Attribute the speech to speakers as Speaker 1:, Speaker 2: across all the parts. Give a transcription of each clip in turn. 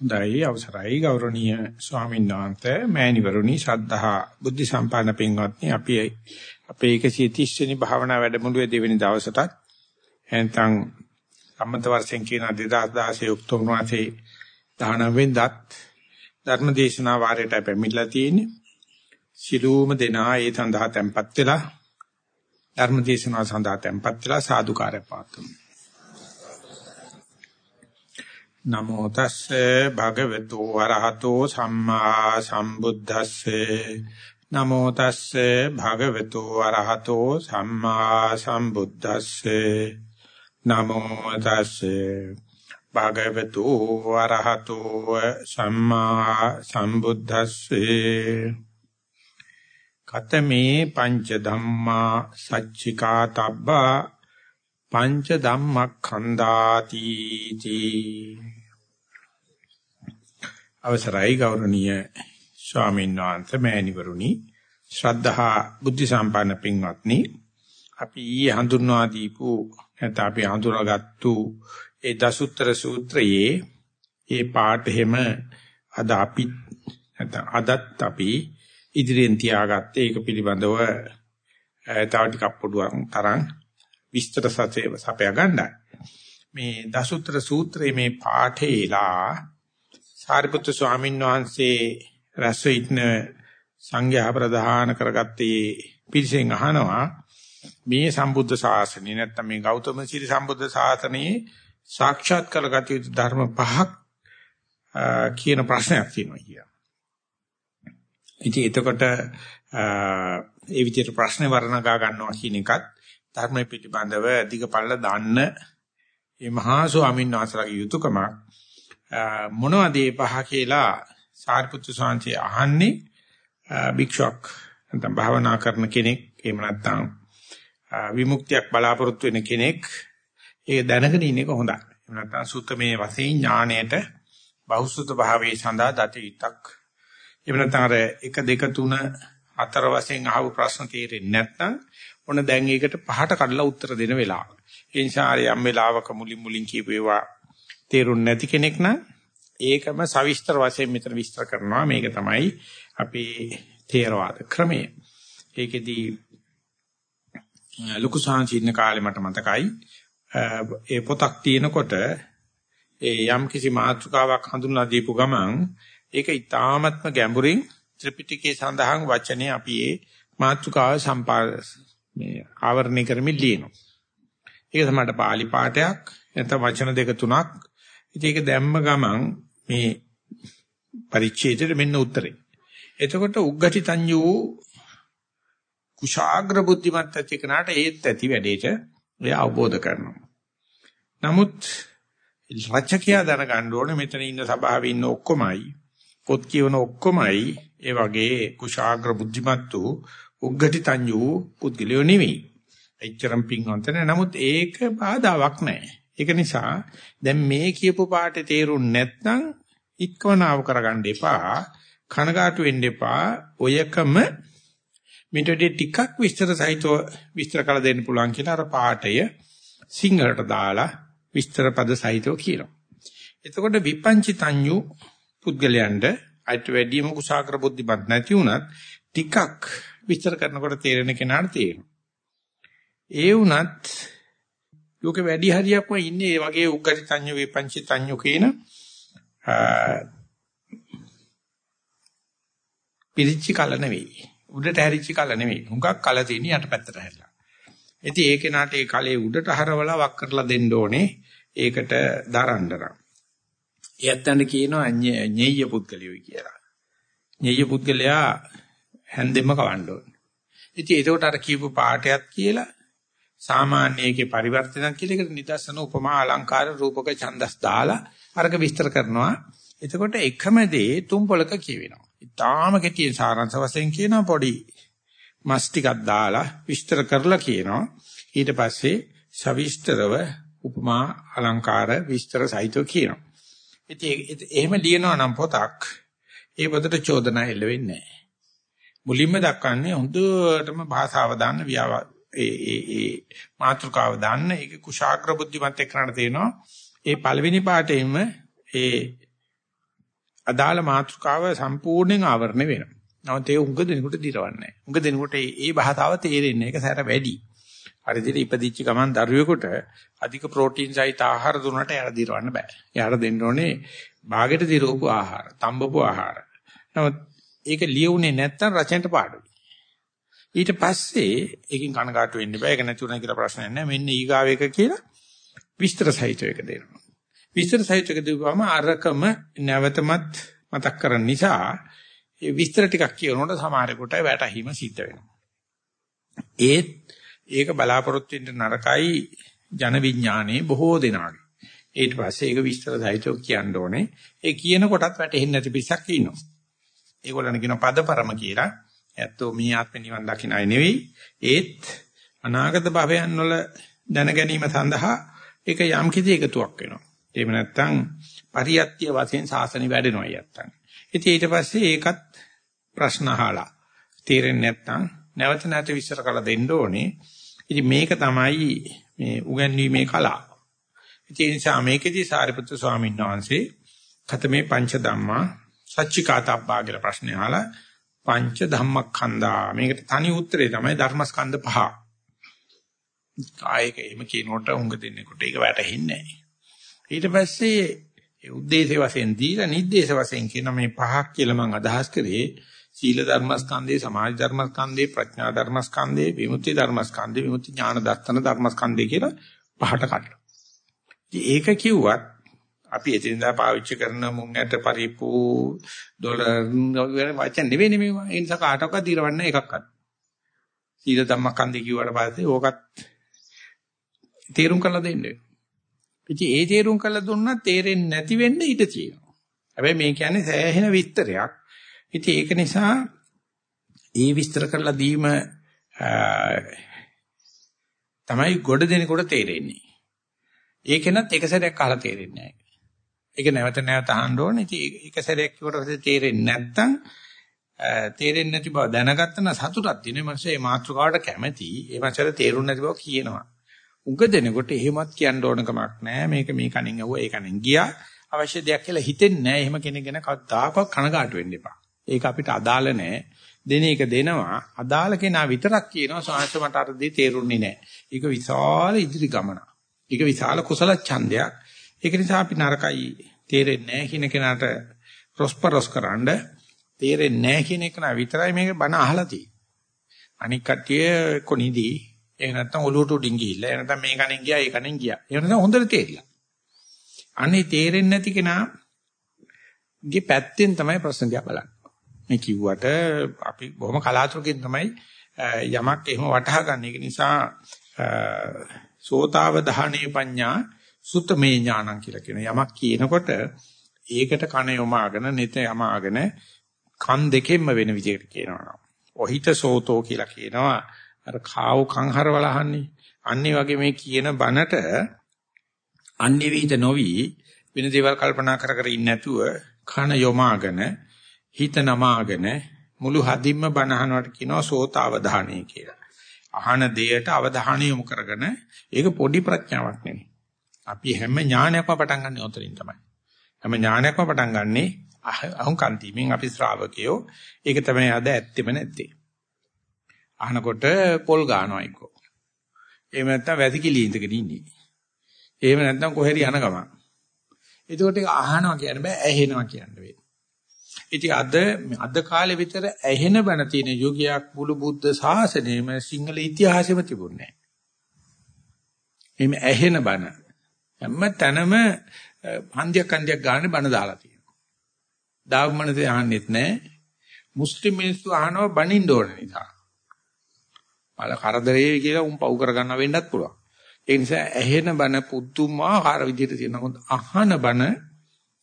Speaker 1: හොඳයි අවසරයි. ගෞරවනීය ස්වාමීන් වහන්සේ මෑණිවරුනි ශ්‍රද්ධහා බුද්ධ සම්පන්න පින්වත්නි අපි අපේ 130 වෙනි භාවනා වැඩමුළුවේ දෙවෙනි දවසටත් එතන සම්මත වර්ෂයෙන් කියන 2016 ඔක්තෝබර් මාසේ 19 වෙනිදාත් ධර්ම දේශනා වාරයට පැමිණලා තියෙන්නේ. සිළුම දෙනා ඒ සඳහා tempත් වෙලා ධර්ම දේශනාව සඳහා tempත් වෙලා සාදුකාරය පාතුමු නමෝ තස්සේ භගවතු වරහතෝ සම්මා සම්බුද්දස්සේ. නමෝ තස්සේ භගවතු වරහතෝ සම්මා සම්බුද්දස්සේ. නමෝ තස්සේ භගවතු වරහතෝ සම්මා සම්බුද්දස්සේ. කතමේ පංච ධම්මා සච්චිකා තබ්බා පංච ධම්මක්ඛන්දාති තී. අවසරයි ගෞරවනීය ස්වාමීන් වහන්සේ මෑණිවරුනි. ශ්‍රද්ධහා බුද්ධ සම්පන්න පින්වත්නි. අපි ඊයේ හඳුන්වා දීපු නැත්නම් අපි හඳුනාගත්තු ඒ දසුත්තර සූත්‍රයේ ඒ පාඩෙම අද අපි නැත්නම් අදත් අපි ඉදිරියෙන් තියාගත්තේ ඒක පිළිබඳව තව ටිකක් පොඩුවක් තරම් විස්තර සතේ සපයා ගන්නයි. මේ දසුත්තර සූත්‍රයේ මේ පාඨේලා සාරිපුත්‍ර ස්වාමීන් වහන්සේ රැස් වෙන්න සංඝයා ප්‍රධාන කරගත්තේ පිරිසෙන් අහනවා මේ සම්බුද්ධ ශාසනය නැත්නම් මේ ගෞතම සිරි සම්බුද්ධ ශාසනයේ සාක්ෂාත් කරගත යුතු ධර්ම පහක් කියන ප්‍රශ්නයක් තියෙනවා කිය. ඉතින් එතකොට ඒ විදිහට ප්‍රශ්නේ වර්ණගා ගන්නවා කියන එකත් ධර්මයේ පිටිබඳව අධික පළ දාන්න මේ මහා ස්වාමීන් වහන්සේලාගේ යුතුයකමක් මොනවද මේ පහ කියලා සාරිපුත්තු සාංශය අහන්නේ භික්ෂුවක් නැත්නම් භාවනා කරන කෙනෙක් එහෙම නැත්නම් විමුක්තියක් බලාපොරොත්තු වෙන කෙනෙක් ඒක දැනගෙන ඉන්න එක හොඳයි. එහෙම නැත්නම් සුත්තමේ වශයෙන් ඥාණයට බෞසුත භාවයේ සඳහා දතිවිතක්. එහෙම නැත්නම් අර 1 2 3 4 වශයෙන් අහපු ප්‍රශ්න තේරෙන්නේ නැත්නම් ඔන්න දැන් ඒකට පහට කඩලා උත්තර දෙන වෙලාව. ඒ නිසා යම් වෙලාවක මුලින් මුලින් කියපු ඒවා තේරුම් නැති කෙනෙක් නම් ඒකම සවිස්තර වශයෙන් මෙතන විස්තර කරනවා මේක තමයි අපේ තේරවාද ක්‍රමය. ඒකෙදී ලොකු සාංචින්න කාලේ මට මතකයි ඒ පොතක් තියෙනකොට ඒ යම් කිසි මාතෘකාවක් හඳුන්ලා දීපු ගමන් ඒක ඊ타ත්ම ගැඹුරින් ත්‍රිපිටකයේ සඳහන් වචනේ අපි ඒ මාතෘකාව සම්පා මේ ආවරණය කරමින් ලියනවා. ඒක තමයි පාලි පාඨයක් නැත්නම් වචන දෙක තුනක් ඉතින් ඒක දැම්ම ගමන් මේ පරිච්ඡේදෙට මෙන්න උත්තරේ. එතකොට උග්ගටි තඤ්ඤෝ කුශාග්‍ර බුද්ධිමත් ඇති කෙනාට ඒත් ඇති වැඩේට එය අවබෝධ කරනවා. නමුත් රචකයා දැනගන්න ඕනේ මෙතන ඉන්න සභාවේ ඉන්න ඔක්කොමයි පොත් කියවන ඔක්කොමයි ඒ වගේ කුශාග්‍ර බුද්ධිමත් වූ උග්ගටි තඤ්ඤෝ පුද්ගලයෝ නෙවෙයි. එච්චරම් පිංවන්ත නැහැ. නමුත් ඒක බාධාවක් නැහැ. ඒක නිසා දැන් මේ කියපු පාඩේ තේරුම් නැත්නම් ඉක්වනාව කරගන්න එපා. කනගාටු වෙන්න එපා. ඔයකම මිටඩේ ටිකක් විස්තර සහිතව විස්තර කළ දෙන්න පුළුවන් කියලා අර පාඩය සිංහලට දාලා විස්තර පද සහිතව කියනවා. එතකොට විපංචිතඤ්ඤු පුද්ගලයන්ට අයිට වැඩිම කුසాగර බුද්ධිමත් නැති වුණත් ටිකක් විස්තර කරනකොට තේරෙන කෙනාට තේරෙනවා. ඒ වුණත් ලෝකෙ වැඩි හරියක්ම ඉන්නේ මේ වගේ උග්ගටි තඤ්ඤ වේපංචි තඤ්ඤ කියන පිරිච්චි කල නෙවෙයි. උඩට හැරිච්ච කල නෙවෙයි. හුඟක් කල තියෙන යටපැත්තට හැරිලා. ඉතින් ඒ කෙනාට ඒ කලේ උඩට හරවලා වක් කරලා දෙන්න ඕනේ. ඒකට දරන්නරම්. එයත්නම් කියනවා ඤෙය්‍ය පුද්ගලියෝයි කියලා. ඤෙය්‍ය පුද්ගලයා හැන්දෙම කවන්න ඕනේ. ඉතින් ඒකට අර කියපු පාඩයක් කියලා සාමාන්‍යයේ පරිවර්තනක් කියලා එකට නිදර්ශන උපමා අලංකාර රූපක ඡන්දස් දාලා අරක විස්තර කරනවා. එතකොට එකම දේ තුන් පොලක කියවෙනවා. ඊටාම කෙටියෙන් සාරාංශ වශයෙන් කියනවා පොඩි මස් ටිකක් දාලා විස්තර කරලා කියනවා. ඊට පස්සේ සවිස්තරව උපමා අලංකාර විස්තර සහිතව කියනවා. ඉතින් එහෙම ලියනවා නම් පොතක් ඒ පොතට චෝදනා එල්ල වෙන්නේ නැහැ. මුලින්ම දක්වන්නේ හොඳටම භාෂාව දාන්න ඒ ඒ ඒ මාතෘකාව දාන්න ඒක කුශාග්‍ර බුද්ධිමත් එක්කනට තේනවා ඒ පළවෙනි පාඩේම ඒ අදාළ මාතෘකාව සම්පූර්ණයෙන් ආවරණය වෙනවා. නමුත් ඒ උඟ දෙනකොට දිරවන්නේ නැහැ. උඟ දෙනකොට ඒ භාෂාව තේරෙන්නේ ඒක සැර වැඩි. අර විදිහට ඉපදිච්ච ගමන් දරුවෙකුට අධික ප්‍රෝටීන් සහිත ආහාර දුන්නට එයාට දිරවන්න බෑ. එයාට දෙන්න ඕනේ බාගෙට දිරවපු ආහාර, තඹපු ආහාර. නමුත් ඒක ලියුනේ නැත්තම් රචනට පාඩුයි. ඊට පස්සේ ඒකෙන් කනගාටු වෙන්න බෑ. ඒක නැතුණා කියලා ප්‍රශ්නයක් නැහැ. මෙන්න ඊගාව එක කියලා විස්තර සහිතව එක දෙනවා. විස්තර සහිතව එක දුවම අරකම නැවතමත් මතක් කරන නිසා ඒ විස්තර ටිකක් කියනකොට සමහරෙකුට වැටහීම සිද්ධ වෙනවා. ඒත් ඒක බලාපොරොත්තු වෙන්න නරකයි ජන විඥානයේ බොහෝ දෙනාගේ. ඊට පස්සේ ඒක විස්තර සහිතව කියන්න ඕනේ. ඒ කියන කොටත් වැටෙන්නේ නැති පිරිසක් ඉන්නවා. ඒගොල්ලන් කියන පදපරම කියලා. ඇත්තෝ මේ ආත්ම නිවන් දකින්න අය නෙවෙයි. ඒත් අනාගත භවයන් වල දැන ගැනීම සඳහා ඒක යම් කිසි එකතුවක් වෙනවා. එහෙම නැත්නම් පරියත්‍ය වශයෙන් සාසනෙ වැඩෙනවා යත්තන්. ඉතින් ඊට පස්සේ ඒකත් ප්‍රශ්න අහලා තේරෙන්නේ නැත්නම් නැවත නැවත විස්තර කරලා දෙන්න ඕනේ. ඉතින් මේක තමයි මේ උගන්වීමේ කලාව. ඉතින් ඒ නිසා මේකෙදි සාරිපුත්‍ර ස්වාමීන් වහන්සේ කතමේ පංච ධම්මා සච්චිකාතබ්බා කියලා ප්‍රශ්නේ අහලා පංච ධම්මස්කන්ධා මේකට තනි උත්තරේ තමයි ධර්මස්කන්ධ පහ. කායක එහෙම කියනකොට උඟ දෙන්නෙකුට ඒක වැටහෙන්නේ නැහැ. ඊට පස්සේ ඒ උද්දේශය වශයෙන් දීලා නිද්දේශ වශයෙන් කියන මේ පහක් කියලා මම අදහස් කරේ සීල ධර්මස්කන්ධේ සමාජ ධර්මස්කන්ධේ ප්‍රඥා ධර්මස්කන්ධේ විමුක්ති ධර්මස්කන්ධේ විමුක්ති ඥාන දර්ශන ධර්මස්කන්ධේ කියලා පහට කඩලා. ඒක කිව්වත් අපි එදිනදා පාවිච්චි කරන මුං ඇට පරිප්පු ඩොලර් වචන නෙවෙයි මේවා. ඒ නිසා කාටවත් දිරවන්න එකක්වත්. සීල ධම්මස්කන්ධේ කිව්වට පස්සේ ඕකත් තේරුම් කරලා දෙන්නේ. ඉතින් ඒ තේරුම් කරලා දුන්නා තේරෙන්නේ නැති වෙන්න ඉඩ තියෙනවා. හැබැයි මේ කියන්නේ සෑහෙන විස්තරයක්. ඉතින් ඒක නිසා ඒ විස්තර කරලා දීම තමයි ගොඩ දෙනකොට තේරෙන්නේ. ඒකෙනත් එක සැරයක් අහලා තේරෙන්නේ නැහැ. ඒක නැවත නැවත අහන්න ඕනේ. ඉතින් එක සැරයක් කිව්වට පස්සේ තේරෙන්නේ නැත්තම් තේරෙන්නේ නැති බව දැනගත්තා නම් සතුටක් තියෙනවා. මනස මේ මාතෘකාවට කැමැති. ඒ මනසට තේරුන්නේ නැති බව කියනවා. උග දෙනකොට එහෙමත් කියන්න ඕන කමක් නැහැ. මේක මේ කණින් ඇහුවා ඒ කණින් ගියා. අවශ්‍ය දෙයක් කියලා හිතෙන්නේ නැහැ. එහෙම කෙනෙක් ගැන කවදාකවත් කනගාටු වෙන්න එපා. ඒක අපිට අදාළ නැහැ. දෙන එක දෙනවා. අදාළ කෙනා විතරක් කියනවා සාංශ මට අර දේ තේරුන්නේ නැහැ. ඒක විශාල ඉදිරි ගමන. ඒක විශාල කුසල ඡන්දයක්. ඒක නිසා අපි නරකයි තේරෙන්නේ නැහැ කියන කෙනාට ප්‍රොස්පරොස් කරන්න තේරෙන්නේ නැහැ කියන එක නා විතරයි මේක බණ අහලා තියෙන්නේ. අනික් කට්ටිය කොනිදී එහෙ නැත්නම් ඔලුවට උඩින් ගිහිල්ලා එහෙ නැත්නම් මේ කණෙන් ගියා ඒ කණෙන් ගියා. එහෙ නැත්නම් හොඳට තේරිලා. අනේ තේරෙන්නේ නැති කෙනා ගේ පැත්තෙන් තමයි ප්‍රශ්න දිහා බලන්නේ. මේ කිව්වට අපි බොහොම කලාතුරකින් තමයි යමක් එහෙම වටහා ගන්න. ඒක නිසා සෝතාව දහණේ පඤ්ඤා සුත්තමේ ඥානං කියලා කියන යමක් කියනකොට ඒකට කන යොමාගෙන නිත යමාගෙන කන් දෙකෙන්ම වෙන විදිහට කියනවා. ඔහිත සෝතෝ කියලා කියනවා. අර කාව කංහර වලහන්නේ. අන්නේ වගේ මේ කියන බනට අන්නේ විහිද නොවි වෙන දේවල් කල්පනා කර කර ඉන්නේ නැතුව කන යොමාගෙන හිත නමාගෙන මුළු හදින්ම බනහනවට කියනවා සෝත අවධානය කියලා. අහන දෙයට අවධානය යොමු කරගෙන ඒක පොඩි ප්‍රඥාවක් නෙමෙයි. අපි හැම ඥානයක්ම පටන් ගන්න උතරින් තමයි. හැම ඥානයක්ම පටන් ගන්නෙ අහුන් කන්තිමින් අපි ශ්‍රාවකයෝ ඒක තමයි අද ඇත්තෙම නැත්තේ. අහනකොට පොල් ගන්නවා එක්කෝ. එහෙම නැත්නම් වැසිකිලි ඉඳගෙන ඉන්නේ. එහෙම නැත්නම් කොහෙරි යන ගමන්. එතකොට ඒක අහනවා කියන්න බෑ ඇහෙනවා කියන්න වෙයි. ඉතින් අද අද කාලේ විතර ඇහෙන බණ තියෙන යුගයක් මුළු බුද්ධ ශාසනයෙම සිංහල ඉතිහාසෙම තිබුණේ නැහැ. ඇහෙන බණ හැම තැනම හන්දියක් හන්දියක් ගන්න බණ දාලා තියෙනවා. දාගමනසේ අහන්නෙත් නැහැ. මුස්ලිම් මිනිස්සු අහනවා බණින්න ඕන නිසා. මල කරදරේ කියලා උන් පව් කරගන්න වෙන්නත් පුළුවන්. ඒ නිසා ඇහෙන බණ පුදුමාකාර විදිහට තියෙනවා. අහන බණ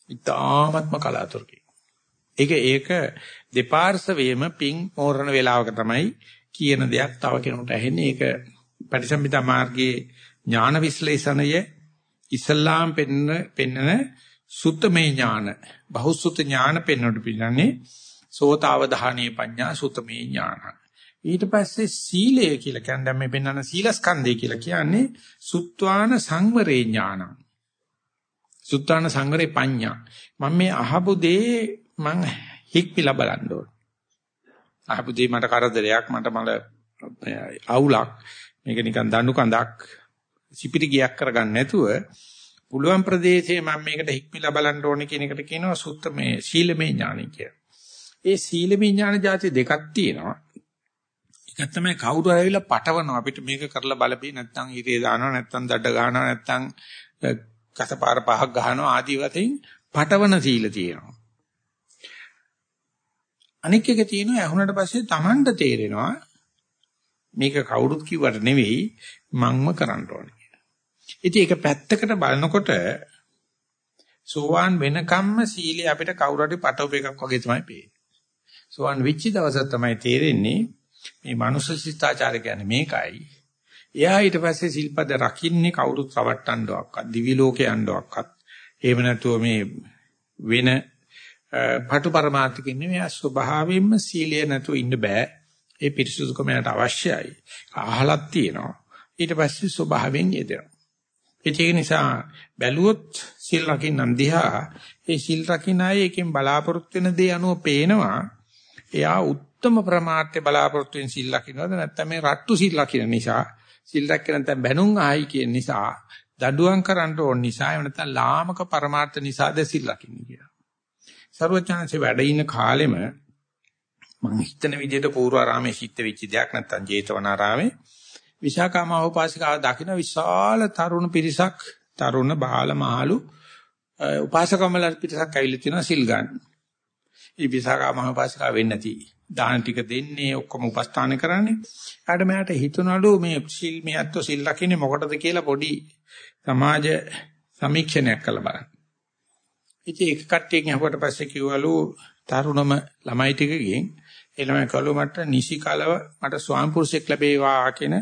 Speaker 1: ඉතාමත්ම කලාතුරකින්. ඒක ඒක දෙපාර්ශවයේම පිං මෝරණ වේලාවක තමයි කියන දෙයක් තව කෙනෙකුට ඇහෙන්නේ. ඒක පටිසම්භිදා මාර්ගයේ ඥාන විශ්ලේෂණය ඉස්ලාම් පෙන්න පෙන්නන සුත්තමේ ඥාන බහුසුත ඥාන පෙන්වන්න පිළිගන්නේ සෝතාවධානීය පඤ්ඤා සුත්තමේ ඥාන ඊට පස්සේ සීලය කියලා කියන්නේ දැන් මේ පෙන්වන සීලස්කන්ධය කියලා කියන්නේ සුත්වාන සංවරේ ඥානං සුත්තාන සංවරේ පඤ්ඤා. මම මේ අහපු දේ මං හික්මිලා බලන්න ඕන. අහපු දේ මට කරදරයක් මට මල අවුලක් මේක නිකන් දඬු කඳක් සිපිරි ගියක් කරගන්න නැතුව පුළුවන් ප්‍රදේශයේ මම මේකට හික්මිලා බලන්න ඕනේ කියන එකට කියනවා සුත්ත මේ සීලමය ඥානය කියලා. ඒ සීලමය ඥාන જાති දෙකක් තියෙනවා. එකක් තමයි කවුරු හරි ඇවිල්ලා පටවනවා අපිට මේක කරලා බලපී නැත්නම් හිතේ දානවා නැත්නම් දඩ ගන්නවා නැත්නම් කසපාර පහක් ගහනවා ආදී වශයෙන් පටවන සීල තියෙනවා. අනික් එක තියෙනවා ඇහුනට පස්සේ Tamanට තේරෙනවා මේක කවුරුත් කිව්වට නෙවෙයි මංම කරන්න ඕනේ කියලා. ඉතින් ඒක පැත්තකට බලනකොට සෝවාන් වෙනකම්ම සීලය අපිට කවුරු හරි පටවප එකක් වගේ තමයි පේන්නේ. සෝවාන් වෙච්ච දවස තමයි තේරෙන්නේ මේ මනුස්ස ශිෂ්ටාචාර කියන්නේ මේකයි. එයා ඊට පස්සේ සිල්පද රකින්නේ කවුරුත් රවට්ටන්නවක්වත් දිවි ලෝකේ යන්නවක්වත් එහෙම නැතුව මේ වෙන පටු පරමාර්ථකින් නෙමෙයි ස්වභාවයෙන්ම සීලය නැතුව ඉන්න බෑ. ඒ පිරිසුදුකම යට අවශ්‍යයි. අහලක් තියෙනවා. ඊට පස්සේ ස්වභාවයෙන් යෙදෙනවා. ඒක නිසා බැලුවොත් සිල් රකින්න දිහා ඒ සිල් රකින්න අය එකෙන් බලාපොරොත්තු වෙන දේ අනුව පේනවා. එයා උත්තරම ප්‍රමාර්ථය බලාපොරොත්තු වෙන සිල් රකින්නවද නැත්නම් මේ රට්ටු සිල් රකින්න නිසා සිල් රැක්ක නැත්නම් බැනුම් ආයි කියන නිසා දඩුවම් කරන්න ඕන නිසා එහෙම නැත්නම් ලාමක පරමාර්ථ නිසාද සිල් රකින්නේ කියලා. ਸਰවඥාන්සේ වැඩ ඉන්න කාලෙම මම හිතන විදිහට පූර්වාරාමයේ සිද්ධ වෙච්ච දෙයක් නැත්නම් ජේතවනාරාමේ විශාකාමහෝපාසිකාව දකින්න විශාල තරුණ පිරිසක් තරුණ බාල මහලු උපාසකමල පිරිසක් ඇවිල්ලා තියෙනවා සිල් ගන්න. මේ විශාකාමහෝපාසිකාව වෙන්නේ නැති. දාන ටික දෙන්නේ ඔක්කොම උපස්ථාන කරන්නේ. ඊට මෙයාට හිතුණලු මේ සිල් මෙයත්ව සිල් ලකින්නේ මොකටද කියලා පොඩි සමාජ සමීක්ෂණයක් කළා බලන්න. ඉතින් එක කට්ටියකින් අහුවට පස්සේ කිව්වලු තරුණම ළමයි ටිකකින් ඒ ළමයි කළු මට නිසි කලව මට ස්වාම පුරුෂයෙක් ලැබේවා කියන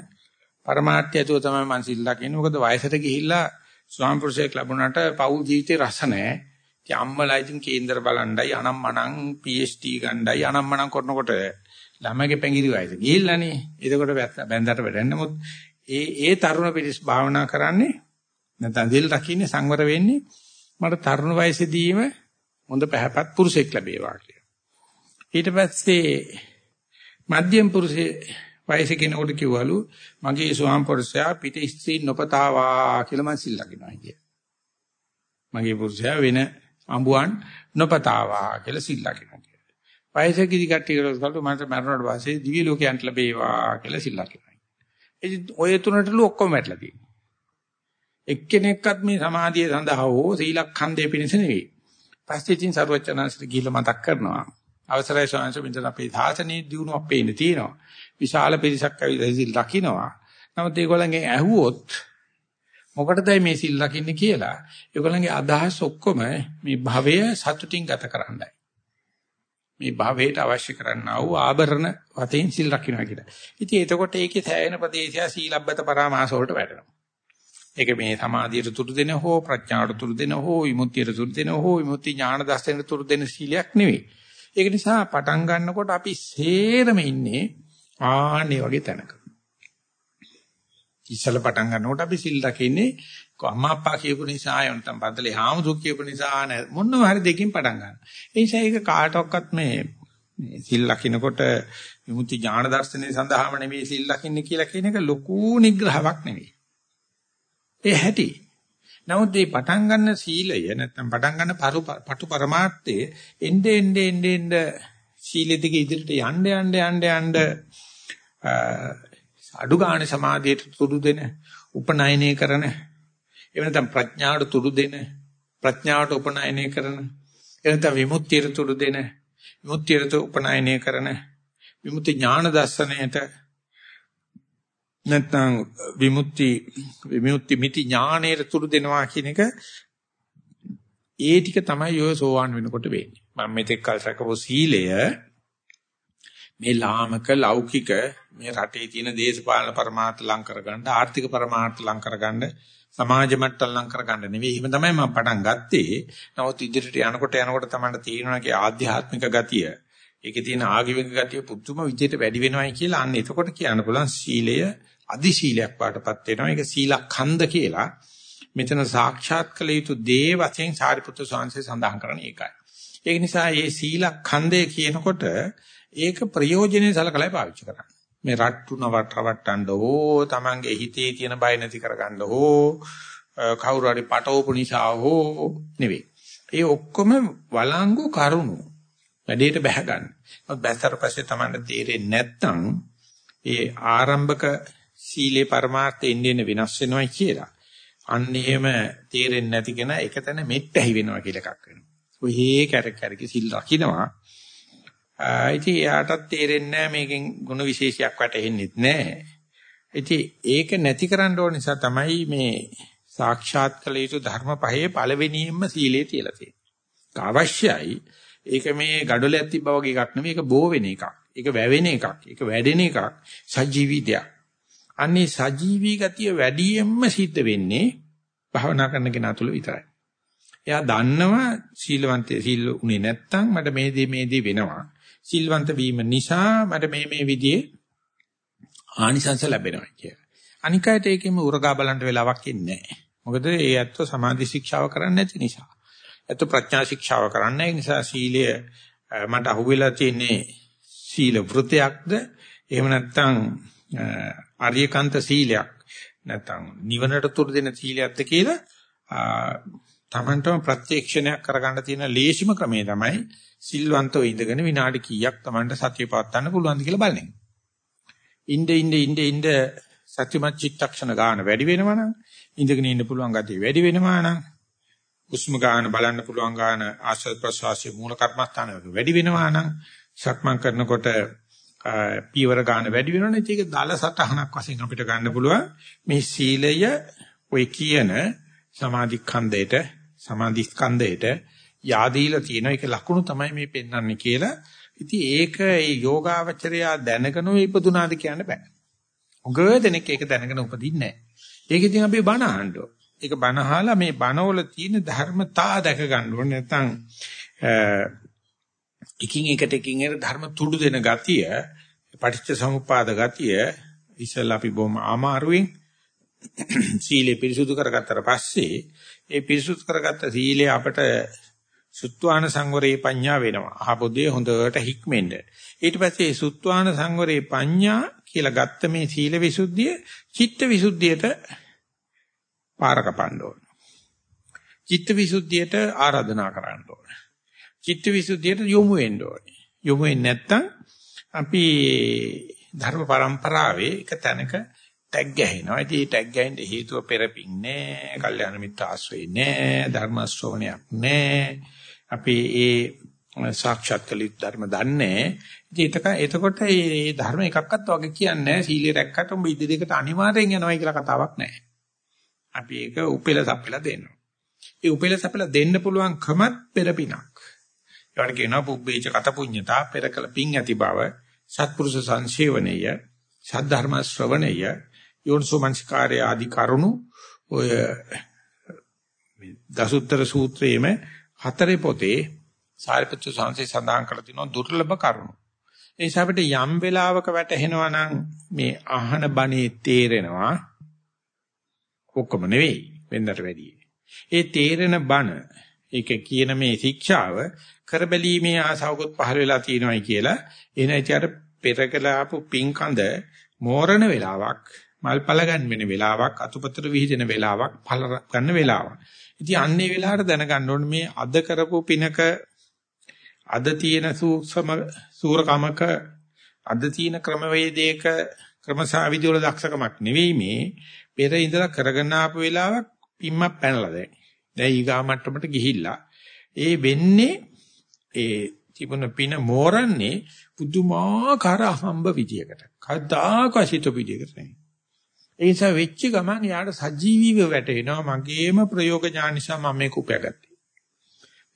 Speaker 1: පරමාර්ථය තුව තමයි මං සිල් ලකින්නේ. මොකද වයසට ගිහිල්ලා ස්වාම පුරුෂයෙක් ලැබුණාට පෞල් ජීවිතේ රස නැහැ. ඉතින් අම්මලා ඉතින් කේන්දර බලණ්ඩයි අනම්මනම් PhD ගණ්ඩයි අනම්මනම් කරනකොට ළමගේ පැංගිරි වයස ගිහිල්ලානේ. එතකොට බැඳකට වැඩන්න මොත් ඒ ඒ තරුණ පිරිස් භාවනා කරන්නේ නැත්නම් දිල් රකින්නේ සංවර වෙන්නේ මට තරුණ වයසේදීම හොඳ පැහැපත් පුරුෂයෙක් ලැබේවා කියලා. ඊට පස්සේ මධ්‍යම පුරුෂේ වයසේ කෙනෙකුට කිව්වලු මගේ ස්වාම පුරුෂයා පිට ස්ත්‍රී නොපතාවා කියලා මං සිල් ලකිනවා කිය. මගේ පුරුෂයා වෙන අඹුවන් නොපතාවා කියලා සිල් ලකිනවා කිය. වයසේ කිරි කට්ටිය කරලා මට මරණයට පස්සේ දිව්‍ය ලෝකයන්ට ලැබේවා කියලා සිල් ලකිනවා. ඉතින් ඔය තුනටලු ඔක්කොම වැටලා තියෙනවා. එක්කෙනෙක්වත් මේ සමාධිය සඳහා හෝ සීලඛණ්ඩේ පිණිස නෙවෙයි. පස්සේ ඉතින් සරුවචනාංශට ගිහිල්ලා මතක් කරනවා. අවසරයි ස්වාමීන් වහන්සේ අපේ සාසනීය දියුණුවක් පේන්න තියෙනවා. විශාල පිරිසක් ඇවිල්ලා සිල් රකින්නවා. නමුත් ඒගොල්ලන්ගෙන් ඇහුවොත් මොකටදයි මේ සිල් රකින්නේ කියලා ඒගොල්ලන්ගේ අදහස් ඔක්කොම මේ භවය සතුටින් ගත කරන්නයි. මේ භවයට අවශ්‍ය කරන්නා වූ ආභරණ වතෙන් සිල් රකින්නවා කියලා. ඉතින් එතකොට ඒකේ සෑහෙන ප්‍රදේශය සීලබ්බත පරාමාස වලට වැටෙනවා. ඒක මේ සමාධියට තුරු දෙන හෝ ප්‍රඥාවට තුරු දෙන හෝ විමුක්තියට තුරු දෙන හෝ විමුක්ති ඥාන දර්ශනයට තුරු දෙන සීලයක් නෙවෙයි. ඒක නිසා පටන් ගන්නකොට අපි සේරම ඉන්නේ ආන්නේ වගේ තැනක. ඉස්සල පටන් ගන්නකොට අපි සිල් රකින්නේ අම්මා අප්පා කියපු නිසා ආය නැත්නම් බන්දලේ හාමුදුරුවෝ කියපු නිසා මොනවා හරි දෙකින් පටන් ගන්න. ඒ නිසා ඒක කාටවත් මේ සිල් ලකිනකොට විමුක්ති ඥාන දර්ශනය සඳහාම නෙවෙයි සිල් ලකින්නේ කියලා කියන එක ලොකු නිග්‍රහයක් නෙවෙයි. ඒ හැටි. නමුත් මේ පටන් ගන්න සීලය නැත්නම් පටන් ගන්න පටු පරමාර්ථයේ එnde ende ende ende සීලෙ දිගේ ඉදිරියට යන්න යන්න යන්න යන්න අඩු ගන්න සමාධියට තුඩු දෙන උපනයනය කරන එහෙම නැත්නම් ප්‍රඥාවට තුඩු දෙන ප්‍රඥාවට උපනයනය කරන එනත විමුක්තියට තුඩු දෙන විමුක්තියට උපනයනය කරන විමුක්ති ඥාන දර්ශනයට නැත්නම් විමුක්ති විමුක්ති මිති ඥානයේ තුරු දෙනවා කියන එක ඒ ටික තමයි ඔය සෝවාන් වෙනකොට වෙන්නේ. මම මෙතෙක් කල් රැකපු සීලය මේ ලාමක ලෞකික මේ රටේ තියෙන දේශපාලන પરමාර්ථ ලං කරගන්න ආර්ථික પરමාර්ථ ලං කරගන්න සමාජ මට්ටම් ලං කරගන්න නෙවෙයි එහෙම තමයි මම පටන් ගත්තේ. නමුත් ඉදිරියට යනකොට යනකොට තමයි තීරණකේ ආධ්‍යාත්මික ගතිය ඒකේ තියෙන ආගමික ගතිය පුදුම විදියට වැඩි වෙනවයි කියලා අන්න එතකොට කියන්න පුළුවන් සීලය අදි සීලයක් වටපත් වෙනවා. ඒක සීලඛණ්ඩ කියලා. මෙතන සාක්ෂාත් කළ යුතු දේ වශයෙන් සාරිපුත්‍ර ස්වාමීන් සඳහන් කරන්නේ ඒකයි. ඒ නිසා මේ සීලඛණ්ඩය කියනකොට ඒක ප්‍රයෝජනෙයි සලකලා පාවිච්චි කරන්න. මේ රට්ටු නවට රවට්ටන්න හෝ තමන්ගේ හිතේ තියෙන බය නැති කරගන්න හෝ කවුරු හරි පටවපු නිසා හෝ නෙවෙයි. ඒ ඔක්කොම වළංගු කරුණු වැඩේට බැහැ ගන්න. බැසතර පස්සේ තමන්ට තේරෙන්නේ නැත්නම් ඒ ආරම්භක සීලේ පරමාර්ථය ඉන්නේ වෙනස් වෙනවා කියලා. අන්න එහෙම තේරෙන්නේ නැති කෙනා එකතැන මෙත් ඇහි වෙනවා කියලා එකක් වෙනවා. ඔහේ කැරක කැරක සිල් රකින්නවා. ඉතින් එයාටත් තේරෙන්නේ නැහැ මේකෙන් ಗುಣ විශේෂයක් වැටෙන්නෙත් නැහැ. ඉතින් ඒක නැති කරන්න ඕන නිසා තමයි මේ සාක්ෂාත් කළ යුතු ධර්ම පහේ පළවෙනියෙන්ම සීලේ තියලා තියෙන්නේ. අවශ්‍යයි. ඒක මේ gadolයක් තිබ්බා වගේ එකක් නෙමෙයි ඒක බෝ වෙන එකක්. ඒක වැවෙන එකක්. ඒක වැඩෙන එකක්. සජීවී දෙයක්. අන්නේ සජීවී ගතිය වැඩියෙන්ම සිද්ධ වෙන්නේ භවනා කරන කෙනා තුළ විතරයි. එයා දන්නවා සීලවන්තය සීල උනේ නැත්තම් මට මේ දේ මේ දේ වෙනවා. සිල්වන්ත වීම නිසා මට මේ මේ විදිහේ ආනිසංස ලැබෙනවා කියලා. අනිකයට ඒකෙම උරගා බලන්න වෙලාවක් ඉන්නේ නැහැ. මොකද ඒ ඇත්ත සමාධි ශික්ෂාව කරන්නේ නැති නිසා. ඇත්ත ප්‍රඥා ශික්ෂාව කරන්නේ නිසා සීලය මට අහුවෙලා තියෙන්නේ සීල වෘතයක්ද එහෙම නැත්නම් ආර්යකාන්ත සීලයක් නැත්නම් නිවනට තුරු දෙන සීලයක්ද කියලා තමන්ටම ප්‍රත්‍යක්ෂණයක් කරගන්න තියෙන ලේසිම ක්‍රමය තමයි සිල්වන්තව ඉඳගෙන විනාඩි කීයක් Tamanට සතිය පවත්වන්න පුළුවන්ද කියලා බලන එක. ඉnde ඉnde ඉnde ඉnde සත්‍යමත් චිත්තක්ෂණ ගන්න වැඩි වෙනවා නම් ඉඳගෙන ඉන්න පුළුවන් ගතිය වැඩි වෙනවා නම් උස්ම ගන්න බලන්න පුළුවන් ගන්න ආශ්‍රද ප්‍රසවාසයේ මූල කර්මස්ථාන වැඩි වෙනවා නම් සක්මන් කරනකොට පීවර ගන්න වැඩි වෙනවනේ ඒක දල සටහනක් වශයෙන් අපිට ගන්න පුළුවන් මේ සීලය ඔය කියන සමාධි ඛණ්ඩයට සමාධි ස්කන්ධයට yaadීලා තියෙන එක ලකුණු තමයි මේ පෙන්වන්නේ කියලා. ඉතින් ඒක ඒ යෝගාවචරයා දැනගෙන ඉපදුනාද කියන්න බෑ. උගව දෙනෙක් ඒක දැනගෙන උපදින්නේ නැහැ. ඒක ඉතින් අපි බණ අහන්න ඒක බණ අහලා මේ බණවල තියෙන ධර්මතා දැක ගන්න ඕනේ නැත්නම් එකින් එකට එකින් එකට ධර්ම තුඩු දෙන ගතිය පටිච්ච සමුප්පාද ගතිය ඉස්සෙල්ලා අපි බොහොම අමාරුවෙන් සීලය පිරිසුදු කරගත්තට පස්සේ ඒ පිරිසුදු කරගත්ත සීලය අපට සුත්වාන සංවරේ පඤ්ඤා වෙනවා. අහපොදේ හොඳට හික්මෙන්න. ඊට පස්සේ සුත්වාන සංවරේ පඤ්ඤා කියලා ගත්ත මේ සීල විසුද්ධිය චිත්ත විසුද්ධියට පාර කපන්න ඕන. චිත්ත විසුද්ධියට ආරාධනා කරන්න ඕන. චිත්ත විසුද්ධියට යොමු වෙන්න ඕනේ. යොමු වෙන්නේ නැත්නම් අපි ධර්ම પરම්පරාවේ එක තැනක ටැග් ගහනවා. ඉතින් මේ ටැග් ගහින්න හේතුව පෙරපින් නෑ, කල්යාණ මිත්‍ර ආශ්‍රේ නෑ, ධර්ම ශ්‍රවණයක් නෑ. අපි ඒ සාක්ෂාත් කළ යුතු ධර්ම දන්නේ. ඉතින් එතකොට මේ ධර්ම එකක්වත් වගේ කියන්නේ නැහැ. සීලිය රැක්කට උඹ ඉදි දෙකට අනිවාර්යෙන් යනවා කියලා කතාවක් නැහැ. අපි ඒක උපෙල සප්පලා දෙන්නවා. ඒ උපෙල සප්පලා දෙන්න පුළුවන් කමත් පෙරපිනක්. ඒවට කියනවා පුබ්බේච කත පුඤ්ඤතා පෙරකල පිං ඇති බව සත්පුරුෂ සංසේවනීය සද්ධර්ම ශ්‍රවණීය යෝනිසෝ මනස්කාරය ආදි කරුණු ඔය දසුත්තර සූත්‍රයේම හතරේ පොතේ සාරිපුත්‍ර සංසේ සඳහන් කරලා තිනවා දුර්ලභ කරුණු. ඒ නිසා අපිට යම් වෙලාවක වැටහෙනවා නම් මේ අහන බණේ තේරෙනවා ඔක්කොම නෙවෙයි වෙනදට වැඩි. ඒ තේරෙන බණ ඒක කියන මේ ශික්ෂාව කරබැලීමේ ආසාවකුත් පහළ වෙලා තියෙනවායි කියලා එන ඉතින් පෙරකලාපු පිංකඳ මෝරණ වෙලාවක් මල්පල ගන්න වෙන වෙලාවක් අතුපතර විහිදෙන වෙලාවක් පල ගන්න වෙලාවක් ඉතින් අන්නේ වෙලාවට දැනගන්න ඕනේ මේ අද කරපු පිනක අද තියෙන සූක්ෂම සූරකමක අද තියෙන ක්‍රමවේදයක ක්‍රමසාවිදි වල දක්ෂකමක් නෙවෙයි මේ පෙර ඉඳලා කරගෙන ආපු වෙලාවක් පිම්මක් පැනලා දැන්. දැන් ඊගා මට්ටමට ගිහිල්ලා ඒ වෙන්නේ ඒ තිබුණ පින මෝරන්නේ පුදුමාකාර හම්බ විදියකට. කවදාකවත් හිතපු විදියකට නෙවෙයි. ඒ නිසා වෙච්ච ගමන් යාට සජීවීව වැටෙනවා මගේම ප්‍රයෝග ඥාන නිසා මම මේක උපයාගත්තේ.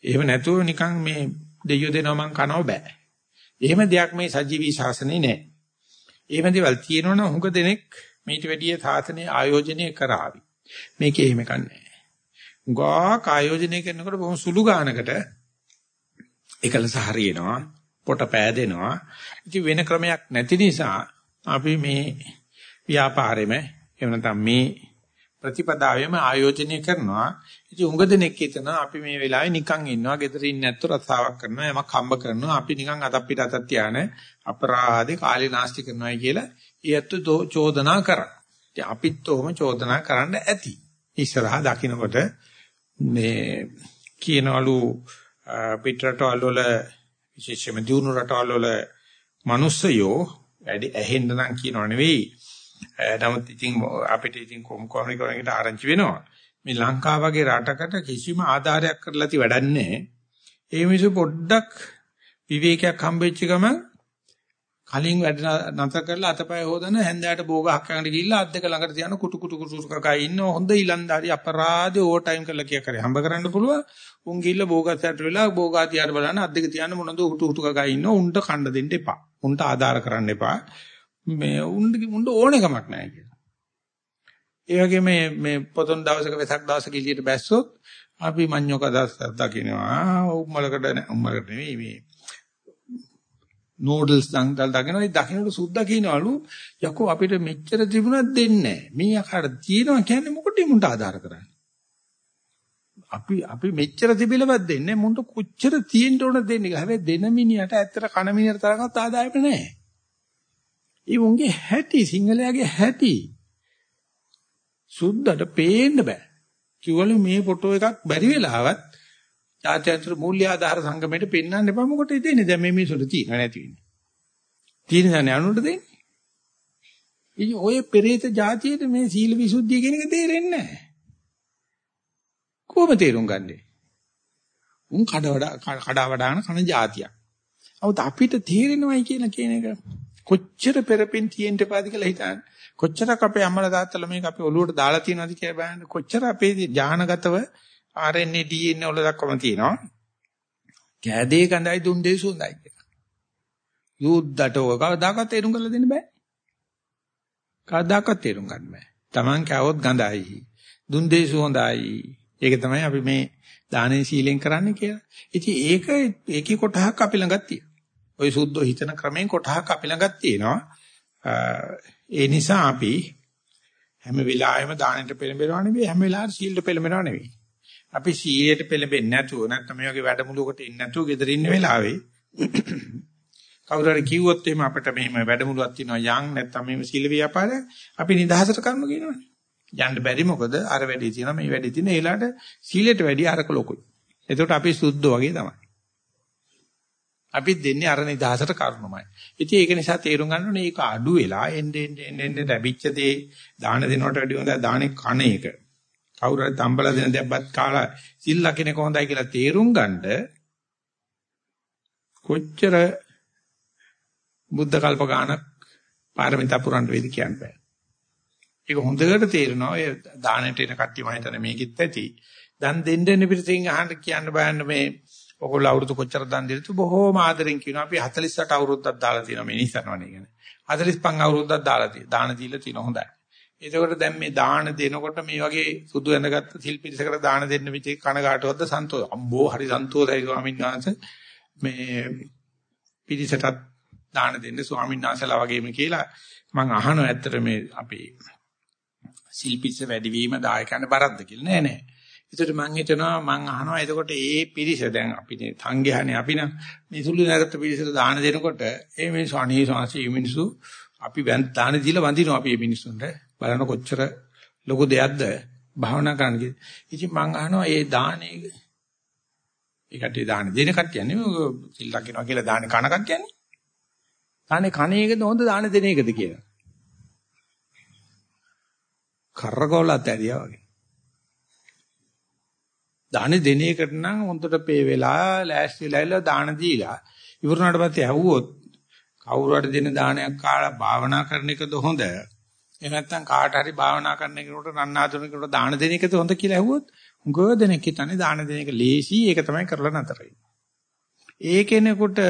Speaker 1: එහෙම නැතුව නිකන් මේ දෙයියෝ දෙනවා මං කනව බෑ. එහෙම දෙයක් මේ සජීවී ශාසනේ නෑ. එහෙම දේවල් තියෙනවනම් හුඟ දෙනෙක් මේට වැඩිය සාසනය ආයෝජනය කරાવી. මේකේ එහෙම කන්නේ ගාක් ආයෝජනය කරනකොට බොහොම සුළු ගානකට එකලස හරියනවා පොට පෑදෙනවා ඉතින් වෙන ක්‍රමයක් නැති නිසා අපි මේ ව්‍යාපාරෙම එහෙම නැත්නම් මේ ප්‍රතිපදාවෙම ආයෝජනය කරනවා. ඉතින් උඟ දෙනෙක් හිතන අපි මේ වෙලාවේ නිකන් ඉන්නවා, ගෙදර ඉන්නේ නැත්නම් රස්සාවක් කරනවා, යමක් හම්බ කරනවා. අපි නිකන් අතක් පිට අතක් තියාන අපරාධේ කාලේ නාස්ති කරනවායි කියලා ඊයත් චෝදනා කරා. ඉතින් අපිත් ඔහොම චෝදනා කරන්න ඇති. ඉස්සරහා දකින්නකොට මේ කියනවලු පිටරටවල වල විශේෂයෙන්ම දියුණු රටවල් වල මිනිස්සයෝ වැඩි ඇහෙන්න නම් කියනව නෙවෙයි. Eh, නමුත් ඉතින් අපිට ඉතින් කොම් කොහොමද කරන්නේ ආරංචි වෙනවා. මේ ලංකාව වගේ රටකට කිසිම ආධාරයක් කරලා ති වැඩක් නැහැ. ඒ මිනිස්සු පොඩ්ඩක් විවේකයක් හම්බෙච්ච ගමන් කලින් වැඩ නැතර කරලා අතපය හොදන හැන්දෑවට බෝගහක් ගන්නට ගිහිල්ලා අත් දෙක ළඟට තියන කුටු කුටු කුටු කරකා ඉන්න හොඳ ඊලන්දාරි අපරාධේ ඕවර් ටයිම් කරලා කිය කරේ. හම්බ කරන්න පුළුවන්. උන් ගිහිල්ලා බෝගස්සට වෙලා බෝගා තියාට බලන්න අත් දෙක තියන මොනද උටු උටු කරකා ඉන්න. උන්ට කණ්ඩ දෙන්න එපා. උන්ට ආධාර කරන්න එපා. මේ උන්ට උන්ට ඕනේ කමක් නැහැ කියලා ඒ වගේ මේ මේ පොතොන් දවසක වෙසක් දවසක එළියට බැස්සොත් අපි මඤ්ඤොක දස් දකින්නවා උම්මලකට උම්මලකට නෙවෙයි මේ නූඩල්ස් දන්දල් දකිනවා ඒ දකින්නට සුද්දා කියනවලු යකෝ අපිට මෙච්චර තිබුණත් දෙන්නේ නැහැ. මේ යකාට තියෙනවා කියන්නේ මොකටද මුන්ට ආධාර කරන්නේ? අපි අපි මෙච්චර තිබිලවත් දෙන්නේ මුන්ට කොච්චර තියෙන්න ඕන දෙන්නේ. හැබැයි දෙන මිනිහට ඇත්තට කන මිනිහට තරකත් ආදායම නැහැ. ඒ උන්ගේ හැටි සිංහලයාගේ හැටි සුද්දට පේන්න බෑ. කිව්වලු මේ ෆොටෝ එකක් බැරි වෙලාවත් ජාත්‍යන්තර මූල්‍ය ආධාර සංගමයට පෙන්වන්න එපා මොකටද දෙන්නේ? දැන් මේ මිනිසුන්ට තියෙන නැති වෙන්නේ. තියෙන දන්නේ අනුන්ට දෙන්නේ. ඉතින් ඔය පෙරේත જાතියේට මේ සීල විසුද්ධිය කියන එක තේරෙන්නේ නැහැ. කොහොම තේරුම් ගන්නේ? උන් කඩවඩ කඩවඩාන කන જાතියක්. අවුත් අපිට තේරෙනවයි කියන කියන එක කොච්චර පෙරපින් තියෙන්න එපාද කියලා හිතන්න. කොච්චරක් අපේ අම්මලා තාත්තලා මේක අපේ ඔළුවට දාලා තියෙනවද කියලා බලන්න. කොච්චර අපේ ඥානගතව RNA DNA වල දක්වම තියෙනවා. කෑදේ ගඳයි දුන් දෙයි සුවඳයි කියලා. යුද්ධට ඔය කවදාකවත් තේරුම් කරලා දෙන්න බෑ. කවදාකවත් තේරුම් ගන්න බෑ. Taman කෑවොත් ගඳයි. දුන් දෙයි සුවඳයි. ඒක තමයි අපි මේ දානේ සීලෙන් කරන්නේ කියලා. ඉතින් ඒක ඒකේ කොටහක් අපි ළඟක් තියෙනවා. ওই සුද්ධෝ හිතන ක්‍රමයෙන් කොටහක් අපි ළඟක් තියෙනවා. ඒ නිසා අපි හැම වෙලාවෙම දානෙට පෙළඹෙනවා නෙවෙයි හැම වෙලාවෙම සීලට පෙළඹෙනවා නෙවෙයි. අපි 100ට පෙළඹෙන්නේ නැතුව නැත්නම් මේ වගේ වැඩමුළුවකට ඉන්නේ නැතුව ගෙදර ඉන්න වෙලාවේ කවුරු හරි කිව්වොත් එහෙම අපිට මෙහෙම වැඩමුළුවක් තියෙනවා යන් නැත්නම් මෙහෙම සීල ව්‍යාපාරය අපි නිදහසට කරන්න කියනවනේ. යන්න බැරි මොකද අර වැඩේ තියෙනවා මේ වැඩේ තියෙන ඒලාට සීලයට වැඩි අරක ලොකුයි. එතකොට අපි සුද්ධ වගේ තමයි. අපි දෙන්නේ අර නිදහසට කරුණමයි. ඉතින් ඒක නිසා තේරුම් ගන්න ඕනේ ඒක අඩු වෙලා එන්නේ එන්නේ එන්නේ ලැබිච්ච දේ දාන දෙනවට වැඩිය හොඳයි දානේ කණ එක. කවුරු හරි තම්බලා දෙන දෙයක්වත් කාලා සිල් ලකින කොහොඳයි කියලා තේරුම් ගන්නද කොච්චර බුද්ධ කල්ප ගානක් පාරමිතා පුරන්න වේද කියන්න බෑ. ඒක හොඳට තේරෙනවා ඔය දානෙට එන කට්ටිය මම හිතන්නේ මේකෙත් ඇති. දන් දෙන්න දෙන්න පිටින් අහන්න කියන්න බයන්න මේ ඔයගොල්ලෝ අවුරුදු කොච්චර දන් දෙලද බොහෝම ආදරෙන් කියනවා අපි 48 අවුරුද්දක් දාලා තියෙනවා මේ නිසනවනේ කියන්නේ. 45 අවුරුද්දක් දාලා තියෙනවා. දාන දීලා තියෙනවා හොඳයි. එතකොට දැන් මේ දාන දෙනකොට මේ වගේ සුදු ඇඳගත්ත සිල් පිරිසකට දාන දෙන්න විදිහ කනගාටුවක්ද සන්තෝෂ. අම්බෝ හරි සන්තෝෂයි ස්වාමීන් වහන්සේ. මේ පිරිසටත් දාන දෙන්න ස්වාමීන් වහන්සේලා වගේම කියලා මම අහනවා ඇත්තට මේ අපේ සිල් පිරිස වැඩිවීම දායකයන් බරක්ද කියලා. නෑ නෑ. ඒකට මම හිතනවා මම අහනවා එතකොට ඒ පිරිස දැන් අපිනේ සංඝයානේ අපි නම් මේ සුළු නැගත්ත පිරිසට දාන දෙනකොට ඒ මිනිස්සු අනේ ශාසී මිනිස්සු අපි වැන් දාන දීලා වඳිනවා අපි මේ මිනිස්සුන්ට බලන කොච්චර ලොකු දෙයක්ද භාවනා කරන්න කිව්වා. ඉතින් මම අහනවා ඒ දානේ ඒකට දාන දෙන කට්ටිය නෙමෙයි සිල් ලකිනවා කියලා දානේ කන කට්ටියනේ. දානේ කණ එකද හොඳ දාන දෙන එකද කියලා. කරකවලත් ඇරියා වගේ. දාන දෙන එකට නම් හොඳට පේ වෙලා ලෑස්ති වෙලා දාන දීලා ඉවරනට පස්සේ ඇහුවොත් කවුරු හරි දෙන දානයක් කාලා භාවනා කරන එකද හොඳ? එහෙම නැත්නම් කාට හරි භාවනා කරන කෙනෙකුට නන්නාතුනකට දාන දෙන එකද හොඳ කියලා ඇහුවොත් උගව දෙනෙක් හිතන්නේ දාන දෙන එක ලේසි ඒක තමයි කරලා නතරයි. ඒ කෙනෙකුට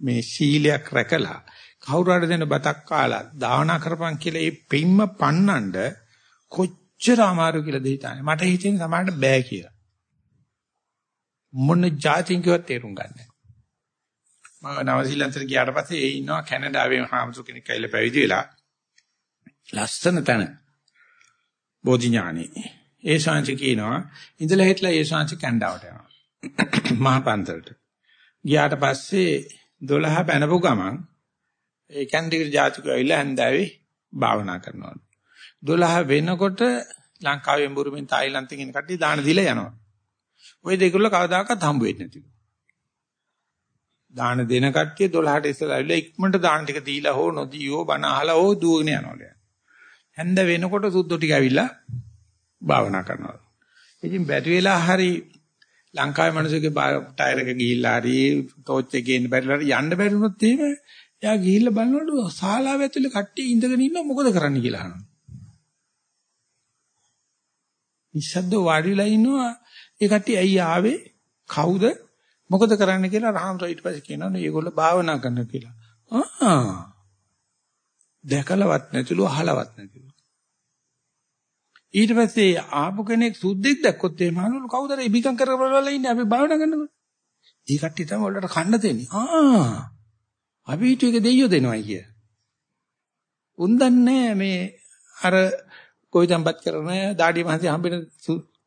Speaker 1: මේ සීලයක් රැකලා කවුරු හරි දෙන බතක් කාලා භාවනා කරපන් කියලා ඒ පින්ම පන්නඳ කොච්චර අමාරු කියලාද හිතන්නේ. මට හිතෙන්නේ සමහරට බෑ කියලා. මොන જાතින් කිව්වත් තේරුම් ගන්න. මම නවසීලන්තට ගියාට පස්සේ ඒ ඉන්නවා කැනඩාවේ හාමුදුර කෙනෙක් ඇවිල්ලා පැවිදි වෙලා ලස්සන තැන. බෝධි ඥානෙ. ඒ ශාන්ති කියනවා ඉඳලා හිටලා ඒ ශාන්ති කැන්ඩාවට යනවා. මහා පන්තරට. ගියාට පස්සේ 12 පැනපු ගමන් ඒ කැන්ඩිගිරි ජාතිකයෝ ඇවිල්ලා හන්දාවේ භාවනා කරනවා. 12 වෙනකොට ලංකාවෙන් බුරුමෙන් තායිලන්තෙන් එන කට්ටිය දාන දීලා යනවා. ওই දෙකවල කවදාකවත් හම්බ වෙන්නේ නැතිලු. දාන දෙන කට්ටිය 12ට ඉස්සෙල්ලා ඇවිල්ලා ඉක්මනට දාන ටික දීලා හෝ නොදීෝ බණ අහලා හෝ දුවගෙන යනවලු. හැන්ද වෙනකොට සුද්ධෝ ටික ඇවිල්ලා භාවනා කරනවා. ඉතින් බැරි වෙලා හරි ලංකාවේ මිනිස්සුගේ ටයර් එක ගිහිල්ලා හරි ටෝච් එකේ ඉන්න බැරිලා හරි යන්න බැරි වුණොත් එහෙම එයා ගිහිල්ලා බලනකොට ශාලාව ඇතුලේ කට්ටිය ඉඳගෙන ඉන්න මොකද කරන්න කියලා අහනවා. ඉස්සද්ද වාඩිලා ඉන්නවා ඒ කට්ටිය ඇයි ආවේ කවුද මොකද කරන්න කියලා රහමතුන් ඊට පස්සේ කියනවා මේගොල්ලෝ භාවනා කරන්න කියලා. ආ දැකලවත් නැතිලු අහලවත් නැතිලු. ඊට පස්සේ ආපු කෙනෙක් සුද්දෙක් දැක්කොත් එහෙම අහනවලු කවුද ඒ බිකම් කරවල ඉන්නේ අපි භාවනා කරනකොට. ඒ කට්ටිය තමයි වලට කන්න දෙන්නේ. ආ අපි හිතුවේ දෙයියෝ දෙනවයි කිය. උන් දන්නේ මේ අර කොයිදම්පත් කරන දාඩිය මහන්සිය හම්බෙන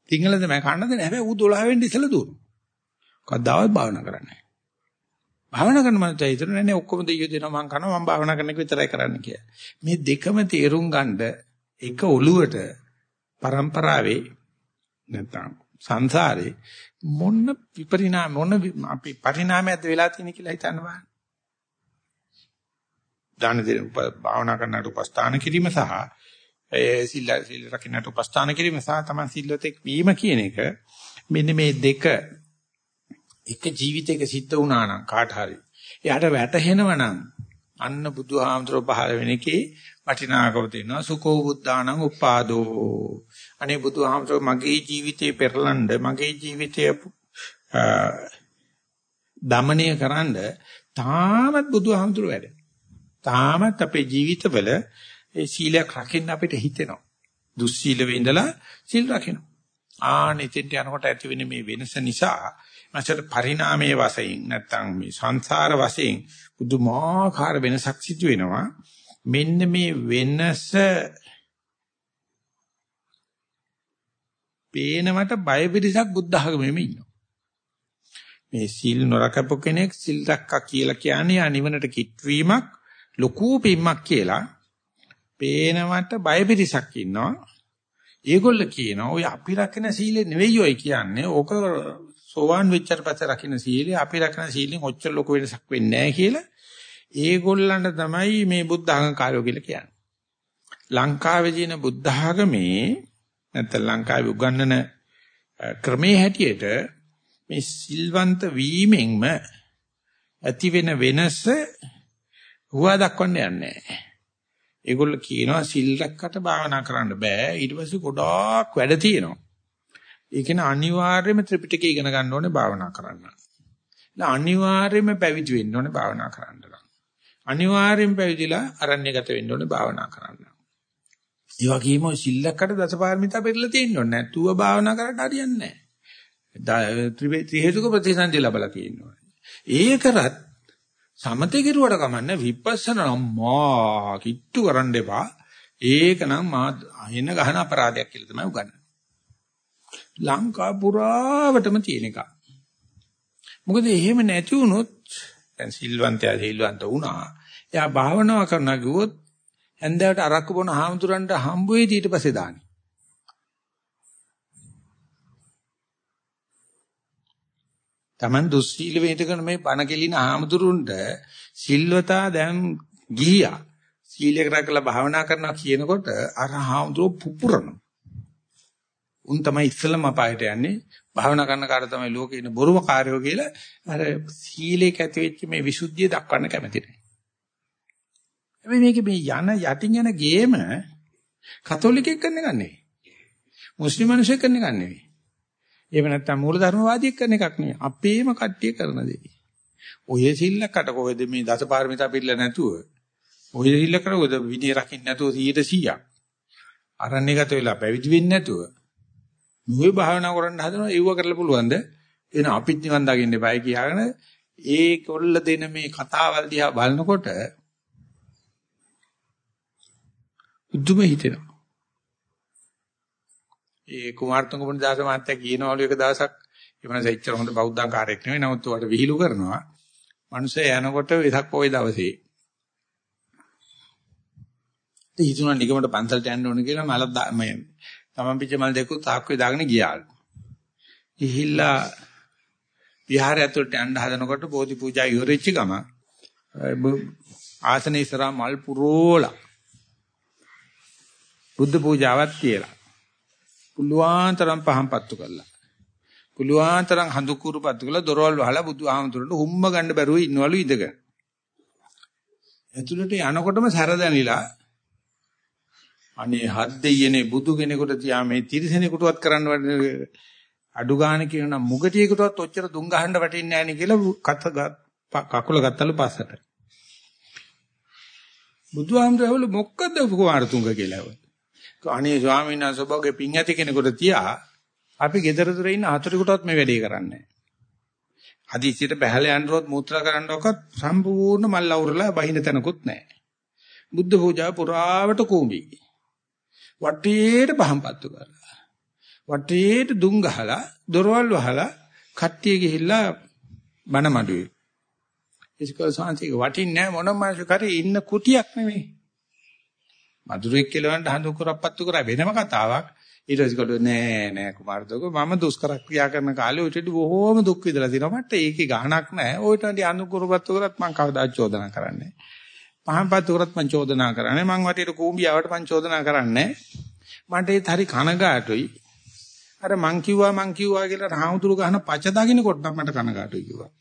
Speaker 1: සිංහලද මම කන්න දෙන්නේ. හැබැයි ඌ 12 වෙනි ඉස්සලා දුවනවා. කවදාවත් භාවනා කරන්නේ නැහැ. භාවනා කරන මනස හිතන නෑනේ ඔක්කොම දෙයියෝ දෙනවා මං කරනවා මං භාවනා කරන එක විතරයි කරන්න කියලා. මේ දෙකම තේරුම් ගන්න එක ඔළුවට પરම්පරාවේ නැත්නම් සංසාරේ මොන විපරිණාම මොන අපි පරිණාමයක්ද වෙලා තියෙන කියලා හිතන්න බෑ. දාන දෙන භාවනා කරන්නට උපස්ථාන කිරීම සහ ඒ සිල් සිල් රකින්නට උපස්ථාන කිරීම සහ තමයි සිල්වතෙක් වීම කියන එක මෙන්න මේ දෙක එක ජීවිතයක සිද්ධ වුණා නම් කාට හරි. එයාට වැටහෙනවා නම් අන්න බුදුහාමුදුරුවෝ පහළ වෙන එකේ වටිනාකම තියෙනවා. සුකෝ බුද්ධානං උපාදෝ. අනේ බුදුහාමුදුරුවෝ මගේ ජීවිතේ පෙරලන්න මගේ ජීවිතය දමනය කරන්න තාමත් බුදුහාමුදුරුවෝ වැඩ. තාමත් අපේ ජීවිතවල ඒ සීලයක් රකින්න අපිට හිතෙනවා. දුස්සීල වෙඳලා සීල් රකින්න ආනෙතෙන්ට යනකොට ඇති වෙන මේ වෙනස නිසා මචර පරිණාමයේ වශයෙන් නැත්තම් මේ සංසාර වශයෙන් පුදුමාකාර වෙනසක් සිදු වෙනවා. මෙන්න මේ වෙනස පේනවට බය පිටසක් බුද්ධ ආගමෙම ඉන්නවා. මේ සිල් නොරකපු කෙනෙක් සිල් රැක්කා කියලා කියන්නේ අනිවනට කිට්වීමක් ලොකු පිම්මක් කියලා පේනවට බය පිටසක් ඉන්නවා ඒගොල්ල කියනවා ඔය අපි රකින්න සීලෙ නෙවෙයි ඔය කියන්නේ ඕක සෝවාන් වෙච්චට පස්සේ රකින්න සීලය අපි රකින්න සීලෙන් ඔච්චර ලොකු වෙනසක් වෙන්නේ නැහැ කියලා ඒගොල්ලන්ට තමයි මේ බුද්ධ අහංකාරය කියලා කියන්නේ. ලංකාවේ තියෙන බුද්ධ ආගමේ නැත්නම් ලංකාවේ උගන්වන ක්‍රමයේ හැටියට මේ සිල්වන්ත වීමෙන්ම ඇති වෙන වෙනස හුවා දක්වන්න යන්නේ නැහැ. ඒගොල්ලෝ කියනවා සිල් රැක්කට භාවනා කරන්න බෑ. ඊට පස්සේ ගොඩාක් වැඩ තියෙනවා. ඒ කියන අනිවාර්යයෙන්ම ත්‍රිපිටකය ඉගෙන ගන්න ඕනේ භාවනා කරන්න. අනිවාර්යයෙන්ම පැවිදි වෙන්න ඕනේ භාවනා කරන්න. අනිවාර්යයෙන් පැවිදිලා අරණ්‍යගත වෙන්න ඕනේ භාවනා කරන්න. ඒ වගේම සිල්ලක්කට දසපාරමිතා පෙරලා තියෙන්න ඕනේ. නැතුව භාවනා කරන්න හරියන්නේ නැහැ. ත්‍රි හේතුක ප්‍රතිසන්දි ලැබලා තියෙන්න ඕනේ. ඒකරත් සමතේ කෙරුවට කමන්නේ විපස්සනා අම්මා කිට්ටු කරන්න එපා. ඒක නම් මා එන ගහන අපරාධයක් කියලා තමයි උගන්වන්නේ. ලංකා පුරාවටම තියෙන එක. මොකද එහෙම නැති වුණොත් දැන් සිල්වන්තයා සිල්වන්ත වුණා. එයා භාවනාව කරනවා කිව්වොත් හැන්දෑවට අරක්කු බොන හාමුදුරන්ට හම්බ වෙයි ඊට පස්සේ දාන්නේ. Taman දුස්සීල වේදකන මේ පණ කෙලින හාමුදුරුන්ට සිල්වතා දැන් ගිහියා. සීලයක් රැකලා භාවනා කරනවා කියනකොට අර හාමුදුරුවෝ පුපුරනවා. උන් තමයි ඉස්සලම අපායට යන්නේ. භාවනා කරන කාට තමයි ලෝකේ ඉන්න බොරුම කාර්යෝ කියලා අර සීලේක ඇති වෙච්ච මේ විසුද්ධිය දක්වන්න කැමති නැහැ. හැබැයි මේක මේ යන යටින් යන ගේම කතෝලිකෙක් කරන එකක් නෙවෙයි. මුස්ලිම් මිනිස්සු කරන එකක් නෙවෙයි. එහෙම නැත්නම් මූලධර්මවාදියෙක් කරන එකක් නෙවෙයි. අපේම කට්ටිය කරන දෙයක්. ඔය සිල්ලකට කොහෙද මේ දසපාරමිතා පිළිලා නැතුව ඔය සිල්ලකට ඔය විනය රකින්න නැතුව 100%ක් අරණ්‍යගත වෙලා පැවිදි වෙන්නේ නැතුව නුවේ භාවනා කරන්න හදනවා ඒව කරලා පුළුවන්ද? එන අපිත් නිවන් දකින්න එපායි කියාගෙන ඒ කොල්ල දෙන මේ කතාවල් දිහා බලනකොට උදුම හිතෙනවා. ඒ කුමාරතුංග මුනිදාස මහත්තයා කියනවලු එක දවසක් ඒ මනස එච්චර හොඳ බෞද්ධාකාරයක් නෙවෙයි නමුත් උවට විහිළු කරනවා. මිනිස්සු යනකොට වෙසක් පොයි දවසේ. ඉතින් හිතුණා නිකමට පන්සලට යන්න ඕන කියලා මල මේ තමන් පිට මල් දෙකක් තාක්කුවේ දාගෙන ගියාලු. ගිහිල්ලා විහාරය ඇතුළට යන්න හදනකොට බෝධි පූජා ඉවරෙච්ච ගම ආසනේ ඉස්සරහා මල් පුරෝලා බුද්ධ පූජාවක් කියලා. පුළුවන් තරම් පහන් පත්තු කළා. පුළුවන් තරම් හඳු කුරු පත්තු කළා දොරවල් වහලා බුදුහාමුදුරන්ට හුම්ම ගන්න බැරුව ඉන්නවලු ඉඳගෙන. ඇතුළට යනකොටම සැර දැනිලා අනේ හත් දෙයියනේ බුදු කෙනෙකුට තියා මේ තිරිසනෙකුටවත් කරන්න වඩ අඩු ගන්න කියනවා මුගටියෙකුටවත් ඔච්චර දුම් ගහන්න වටින්නේ නැහැ නේ කියලා කකුල ගත්තලු පස්සට. බුදුහාමුදුරුවෝ මොකද්ද කුමාරතුංග කියලා. අනේ ස්වාමීන් වහන්සේ ඔබගේ පින් ඇති කෙනෙකුට තියා අපි gedara dura ඉන්න හතරෙකුටවත් මේ වැඩේ කරන්නේ නැහැ. හදිසියට බහැලා යන්නවත් මූත්‍රා කරන්නවක්වත් සම්පූර්ණ මල් අවුරලා බහින තැනකුත් නැහැ. බුද්ධ පූජා පුරාවට කුඹි. වටේට පහම්පත්තු කරලා. වටේට දුම් ගහලා දොරවල් වහලා කට්ටිය ගිහිල්ලා බණ මඩුවේ. ඒකෝ සාන්තික වටින්නේ මොනම මාසු කරේ ඉන්න කුටියක් නෙමෙයි. මధుරෙක් කෙලවන්න හඳු කරප්පත්තු කරා. වෙනම කතාවක්. ඊට පස්සේ කොට නෑ නෑ කුමාරදෝක මම දුෂ්කර ක්‍රියා කරන කාලේ ඔය ටෙඩි බොහෝම දුක් විඳලා තිනවා මට ඒකේ ගහනක් නෑ. ඔය ටෙඩි අනුකරපත්තු කරත් මං කවදාත් චෝදනා කරන්නේ නෑ. පහන්පත්තු කරත් මං චෝදනා කරන්නේ මං වටේට කූඹියාවට මං චෝදනා කරන්නේ මට ඒත් හරි කනගාටුයි. අර මං කිව්වා මං කිව්වා කියලා රාමුතුරු ගහන පච දකින්නකොට නම් මට කනගාටුයි කිව්වා.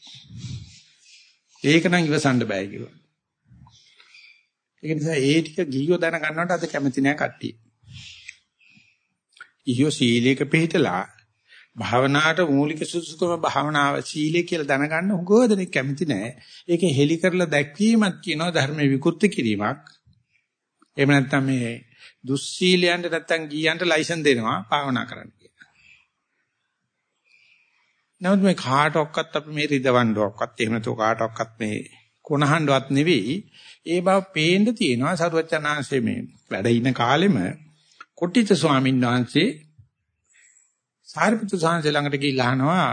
Speaker 1: ඒක නම් ඉවසන්න බෑ කිව්වා. ඒක නිසා ඒ ටික ගියෝ දැන ගන්නවට අද කැමති නෑ කට්ටිය ඊයෝ සීලයක පිළිතලා භාවනාවට මූලික සුසුකම භාවනාව සීලය කියලා දැනගන්න උගෝදෙනෙක් කැමති නැහැ. ඒකේ හෙලි කරලා දැක්වීමක් කියනවා ධර්ම විකෘති කිරීමක්. එහෙම නැත්නම් මේ දුස්සීලයන්ට නැත්නම් ගීයන්ට ලයිසන් දෙනවා භාවනා කරන්න කියලා. නමුත් මේ කාටවත් අපි මේ රිදවන්නවක්වත් එහෙම නැතෝ කාටවත් මේ කොනහඬවත් නෙවෙයි. ඒ බව පේන්න තියෙනවා සරුවචනාංශයේ මේ වැඩ ඉන කාලෙම කොටිත ස්වාමීන් වහන්සේ සාරිපුත්තු සාංශ ළඟට ගිහිල්ලා අහනවා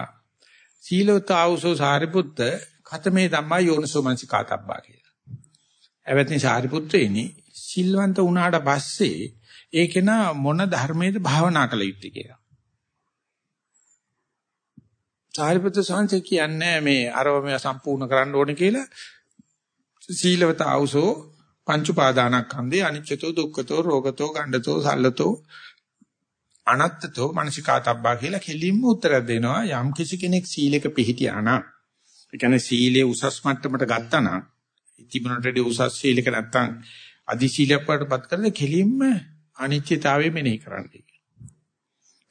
Speaker 1: සීලවත ආවුසෝ සාරිපුත්ත කතමේ ධම්මා යෝනසෝ මනසිකාතබ්බා කියලා. එවත්නි සාරිපුත්‍රයනි සිල්වන්ත වුණාට පස්සේ ඒකේන මොන ධර්මයේද භාවනා කළ යුත්තේ කියලා. සාරිපුත්‍ර සාංශ කියන්නේ මේ අරව මේ සම්පූර්ණ කරන්න ඕනේ කියලා සීලවත ආවුසෝ පංච උපාදානස්කන්ධේ අනිච්චතෝ දුක්ඛතෝ රෝගතෝ ගණ්ඩතෝ සල්ලතෝ අනත්තතෝ මනසිකාතබ්බා කියලා කෙලින්ම උත්තර දෙනවා යම් කිසි කෙනෙක් සීලෙක පිළිහිටියා නම් ඒ කියන්නේ සීලේ උසස් මට්ටමට ගත්තා නම් ඉතිමනටදී උසස් සීලක නැත්තම් අදි සීලයක් වඩපත් කරලා කෙලින්ම අනිත්‍යතාවය මෙනෙහි කරන්නේ.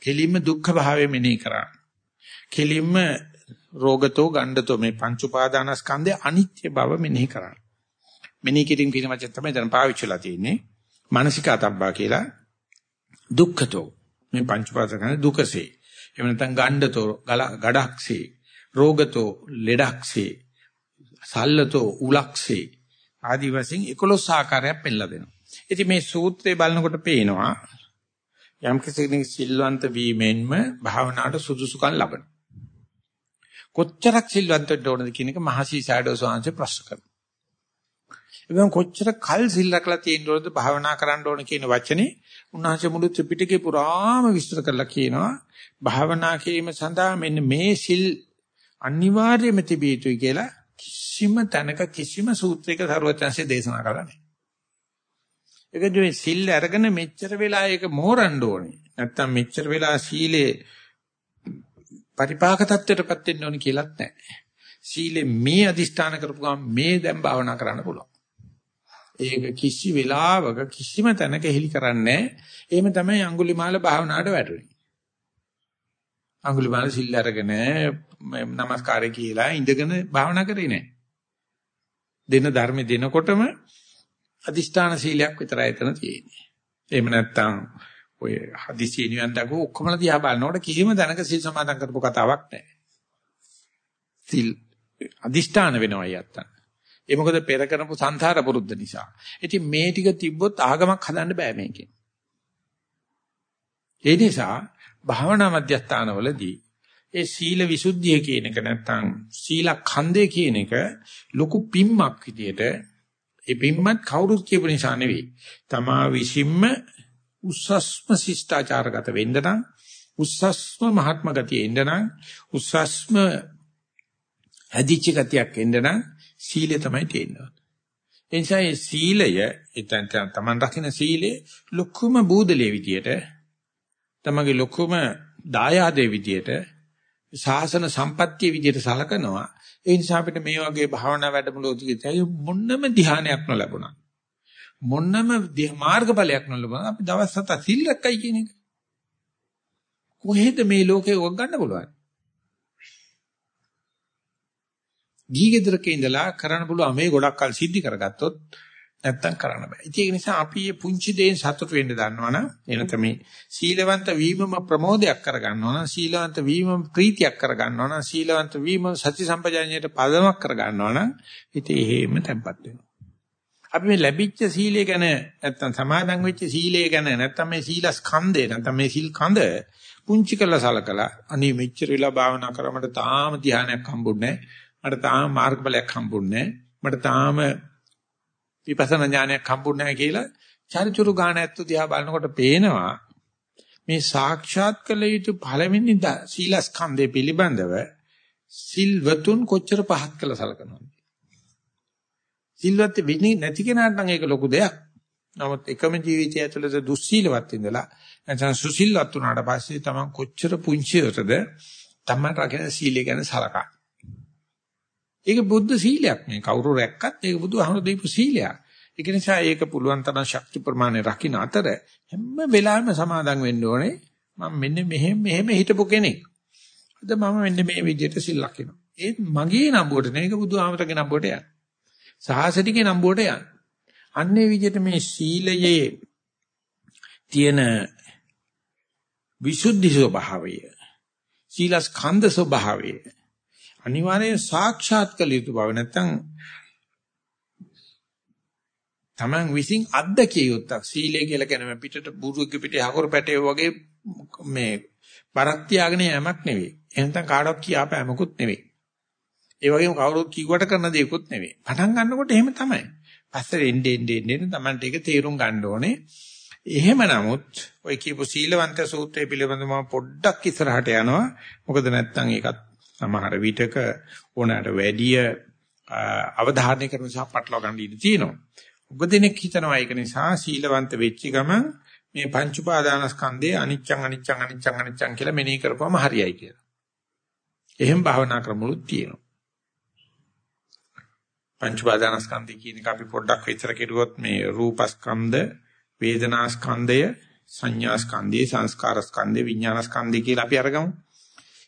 Speaker 1: කෙලින්ම දුක්ඛ භාවය මෙනෙහි කරා. කෙලින්ම රෝගතෝ ගණ්ඩතෝ මේ පංච උපාදානස්කන්ධේ අනිත්‍ය බව මෙනෙහි කරා. මෙනෙහි කිරීම කියන වචන තමයි දැන් පාවිච්චිලා තියෙන්නේ. මානසිකාතබ්බා කියලා දුක්ඛතෝ මේ පංච උපාදාන දුකසේ. එහෙම නැත්නම් ගණ්ඩතෝ ගඩක්සේ, රෝගතෝ ලෙඩක්සේ, සල්ලතෝ උලක්සේ ආදි වශයෙන් 11 ආකාරයක් පෙන්නලා දෙනවා. ඉතින් මේ සූත්‍රය බලනකොට පේනවා යම් කෙනෙක් සිල්වන්ත වීමෙන්ම භාවනාවට සුදුසුකම් ලබනවා. කොච්චරක් සිල්වන්ත වෙන්න ඕනද කියන එක මහසි සෑඩෝ සෝංශේ ප්‍රශ්න කරනවා. එවන් කොච්චර කල් සිල් රැකලා තියෙන්න ඕනද භාවනා කරන්න ඕන කියන වචනේ උන්වහන්සේ මුළු ත්‍රිපිටකේ පුරාම විස්තර කරලා කියනවා භාවනා කිරීම සඳහා මෙන්න මේ සිල් අනිවාර්යයෙන්ම තිබිය යුතුයි කියලා කිසිම තැනක කිසිම සූත්‍රයක සරුවචන්සේ දේශනා කරලා නැහැ. ඒකද මේ සිල් අරගෙන මෙච්චර වෙලා ඒක මෝරන්න ඕනේ. නැත්තම් මෙච්චර වෙලා සීලේ පරිපාක தත්වයටපත් වෙන්න ඕනේ කියලාත් නැහැ. සීලේ මේ අදිෂ්ඨාන කරපු ගමන් මේ දැන් භාවනා කරන්න පුළුවන්. ඒක කිසි වෙලාවක කිසිම තැනක හෙලි කරන්නේ එහෙම තමයි අඟුලිමාල භාවනාවට වැටුනේ. අඟුලිමාල සිල් අරගෙන නමස්කාරය කියලා ඉඳගෙන භාවනා කරේ නැහැ. දෙන ධර්ම දෙනකොටම අදිෂ්ඨාන සීලයක් විතරයි එතන තියෙන්නේ. එහෙම නැත්නම් ඔය හදිසිය නිවන් දකෝ ඔක්කොමලා දිහා බලනකොට කිසිම දැනක සිල් සමාදන් කරපු කතාවක් නැහැ. සිල් අදිෂ්ඨාන වෙනවා යත්තන්. ඒ මොකද පෙර කරපු සංසාර පුරුද්ද නිසා. ඉතින් මේ ටික තිබ්බොත් ආගමක් හදන්න බෑ මේකෙන්. ඒ නිසා භාවනා මධ්‍යස්ථානවලදී ඒ සීල විසුද්ධිය කියන එක නැත්තම් සීල ඛණ්ඩේ කියන එක ලොකු පිම්මක් විදියට ඒ පිම්මත් කවුරුත් කියපු නිසා නෙවෙයි. තමා විසින්ම උස්සස්ම ශිෂ්ටාචාරගත වෙන්න නම් උස්සස්ම මහත්ම ගතිය එන්න නම් උස්සස්ම හැදිච්ච ගතියක් එන්න නම් සීලය තමයි තියෙන්නේ. ඒ නිසා මේ සීලය එතන තමන් රකින්න සීලය ලොකුම බූදලේ විදියට තමගේ ලොකුම දායාදේ විදියට ශාසන සම්පත්තිය විදියට සලකනවා. ඒ නිසා අපිට මේ වගේ භාවනා වැඩමුළුවකදී මොන්නම ධ්‍යානයක් නොලැබුණා. මොන්නම මාර්ගඵලයක් නොලැබුණා. අපි දවස් හත සිල් රැක්කයි කියන එක. කොහෙද මේ ලෝකේ ඔක් ගන්න පුළුවන්? ගීගෙදරක ඉඳලා කරන්න පුළුවන් මේ ගොඩක් කල් සිද්ධි කරගත්තොත් නැත්තම් කරන්න බෑ. ඒක නිසා අපි මේ පුංචි දේෙන් සතුට වෙන්න දන්නවනම් එනත මේ සීලවන්ත වීමම ප්‍රමෝදයක් කරගන්නවනම් සීලවන්ත වීමම ප්‍රීතියක් කරගන්නවනම් සීලවන්ත වීම සති සම්පජාඤ්ඤයට පදමක් කරගන්නවනම් ඉතින් එහෙම තැම්පත් වෙනවා. අපි මේ ලැබිච්ච සීලය ගැන නැත්තම් සමාදන් වෙච්ච සීලය ගැන නැත්තම් මේ සීලස්කන්ධය නැත්තම් මේ සීල් කඳ පුංචි කරලා සලකලා අනේ මෙච්චර වෙලා භාවනා කරාමට තාම ධානයක් හම්බුන්නේ මට තාම මාර්ගඵලයක් හම්බුන්නේ මට තාම විපස්සනා ඥානයක් හම්බුන්නේ නැහැ කියලා චරිචුරු ගාන ඇත්ත දිහා බලනකොට පේනවා මේ සාක්ෂාත් කළ යුතු පළවෙනි සීලස්කන්ධය පිළිබඳව සිල්වතුන් කොච්චර පහත් කළ සලකනවද? සිල්වත් වෙන්නේ නැති කෙනාට නම් ඒක ලොකු දෙයක්. නමුත් එකම ජීවිතය ඇතුළත දුස්සීලවත් ඉඳලා නැත්නම් සුසිල්වත් වුණාට පස්සේ තමන් කොච්චර පුංචියටද තමන් රකින සීලය ගැන සලකා ඒක බුද්ධ සීලයක් මේ කවුරු රැක්කත් ඒක බුදුහමර දීපු සීලයක්. ඒක නිසා ඒක පුළුවන් තරම් ශක්ති ප්‍රමාණය රකින්න අතර හැම වෙලාවෙම සමාදන් වෙන්න ඕනේ. මම මෙන්න මෙහෙම මෙහෙම හිටපු කෙනෙක්. අද මම මෙන්න මේ විදිහට සිල් ලකිනවා. ඒත් මගේ නම්බුවට නෙවෙයි ඒක බුදුහාමරගේ නම්බුවට යන. සහසටිගේ නම්බුවට යන. අන්නේ විදිහට මේ සීලයේ තියෙන විසුද්ධි ස්වභාවය සීලස්කන්ධ ස්වභාවය අනිවාර්යයෙන් සාක්ෂාත් කළ යුතු බව නැත්නම් Taman විසින් අත්දකිය යුත්තක් සීලය කියලා කියන පිටට බුරුක පිටේ හකුරු පැටේ වගේ මේ බරක් තියාගෙන යෑමක් නෙවෙයි. එහෙනම් කාටවත් කියාපෑමකුත් නෙවෙයි. ඒ වගේම කවුරුත් කිව්වට කරන දේකුත් නෙවෙයි. පටන් ගන්නකොට එහෙම තමයි. පස්සේ එන්නේ එන්නේ එන්නේ Tamanට ඒක තේරුම් ගන්න ඕනේ. එහෙම නමුත් ඔය කියපු සීලවන්ත සූත්‍රය පිළිබඳව මම පොඩ්ඩක් ඉස්සරහට යනවා. මොකද නැත්තම් ඒකත් සමහර විටක ඕනෑමට වැඩිය අවධාරණය කරන නිසා පටලවා ගන්න ඉඩ තියෙනවා. උගදෙනෙක් හිතනවා ඒක නිසා සීලවන්ත වෙච්ච ගමන් මේ පංච උපාදානස්කන්ධේ අනිච්චං අනිච්චං අනිච්චං අනිච්චං කියලා මෙනෙහි කරපුවම හරියයි කියලා. එහෙම භාවනා ක්‍රමවලුත් තියෙනවා. පංච උපාදානස්කන්ධය කියන එක අපි පොඩ්ඩක් විතර කෙරුවොත් මේ රූපස්කන්ධ, වේදනාස්කන්ධය, සංඥාස්කන්ධය, සංස්කාරස්කන්ධය, විඥානස්කන්ධය කියලා අපි අරගමු.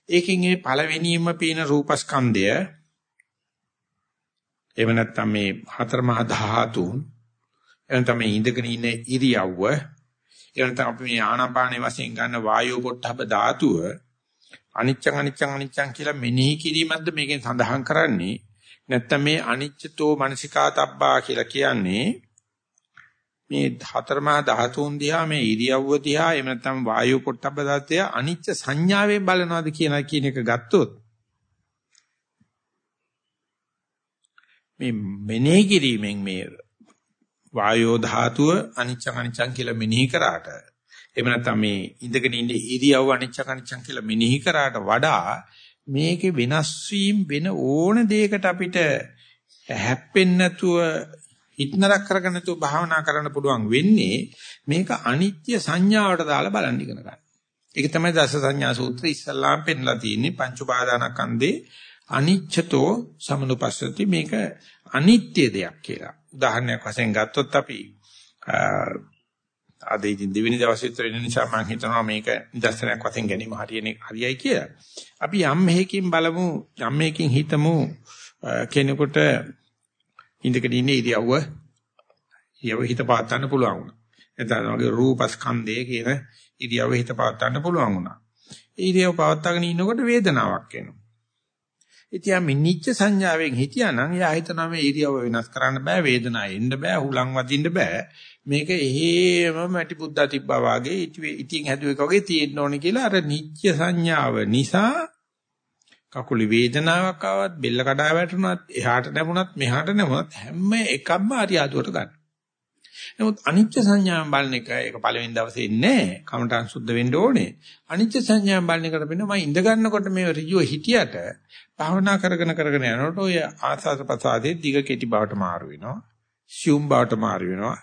Speaker 1: ඒකෙන් මේ පළවෙනියම පේන රූපස්කන්ධය එහෙම නැත්නම් මේ හතර මහා ධාතුන් එහෙම තමයි ඉඳගෙන ඉන්න ඉරියව්ව එහෙම නැත්නම් අපි මේ ආනාපානේ වශයෙන් ගන්න වායෝ පොට්ටබ ධාතුව අනිච්චං අනිච්චං අනිච්චං කියලා මෙනෙහි කිරීමක්ද මේකෙන් සඳහන් කරන්නේ? නැත්නම් මේ අනිච්චතෝ මනසිකාතබ්බා කියලා කියන්නේ මේ හතරමා ධාතුන් දිහා මේ ඉරියව්ව දිහා එහෙම නැත්නම් වායු පොට්ටබ්බ ධාතය අනිච්ච සංඥාවෙන් බලනවාද කියන කියන එක ගත්තොත් මේ මෙනෙහි කිරීමෙන් මේ වායෝ ධාතුව අනිච්ච අනිච්චං කියලා මෙනෙහි කරාට එහෙම නැත්නම් මේ ඉඳගෙන ඉන්න ඉරියව්ව අනිච්ච අනිච්චං කියලා මෙනෙහි කරාට වඩා මේකේ වෙනස් වීම වෙන ඕන දෙයකට අපිට හැප්පෙන්නේ නැතුව හිටනරක් කරගෙන තු භාවනා කරන්න පුළුවන් වෙන්නේ මේක අනිත්‍ය සංඥාවට දාලා බලන්න ඉගෙන ගන්න. ඒක තමයි දස සංඥා සූත්‍රය ඉස්සල්ලාම පෙන්ලා තියෙන්නේ පංච උපාදානකන්දේ අනිච්චතෝ සමනුපස්සති මේක අනිත්‍ය දෙයක් කියලා. උදාහරණයක් වශයෙන් ගත්තොත් අපි අද ඉතින් දෙවෙනි දවසේ විතර ඉන්න නිසා මම හිතනවා මේක නිදර්ශනයක් වශයෙන් ගැනීම හරියන්නේ හරියයි කියලා. අපි යම් මෙහෙකින් බලමු යම් මෙහෙකින් හිතමු කෙනෙකුට ඉඳගෙන ඉන්නේ ඉරියව්ව ඉරියව්ව හිත පාත් ගන්න පුළුවන් වුණා. එතන වගේ රූපස්කන්ධය කියන ඉරියව්ව හිත පාත් ගන්න පුළුවන් වුණා. ඉරියව්ව පවත්වාගෙන ඉන්නකොට වේදනාවක් එනවා. ඉතින් යා මිනිච්ච සංඥාවෙන් හිටියානම් යා හිතනවා මේ ඉරියව වෙනස් කරන්න බෑ වේදනාව එන්න බෑ හුලං වදින්න බෑ මේක එහෙම මැටි බුද්දා තිබ්බා වගේ ඉතින් හැදුවෙක වගේ තියෙන්න ඕනේ කියලා අර නිච්ච සංඥාව නිසා කකුලේ වේදනාවක් ආවත් බෙල්ල කඩා වැටුණත් එහාට නැමුණත් මෙහාට නැමුණත් හැම එකක්ම අරියාදුවට ගන්න. නමුත් අනිත්‍ය සංඥාවෙන් බලන එක ඒක පළවෙනි දවසේ ඉන්නේ කමඨං සුද්ධ වෙන්න ඕනේ. අනිත්‍ය සංඥාවෙන් බලන එකට වෙන මම ඉඳ ගන්නකොට මේ ඍජුව හිටියට භාවනා කරගෙන කරගෙන යනකොට ඔය ආසාස ප්‍රසාදේ දිග කෙටි බවට මාරු වෙනවා. සියුම් බවට මාරු වෙනවා.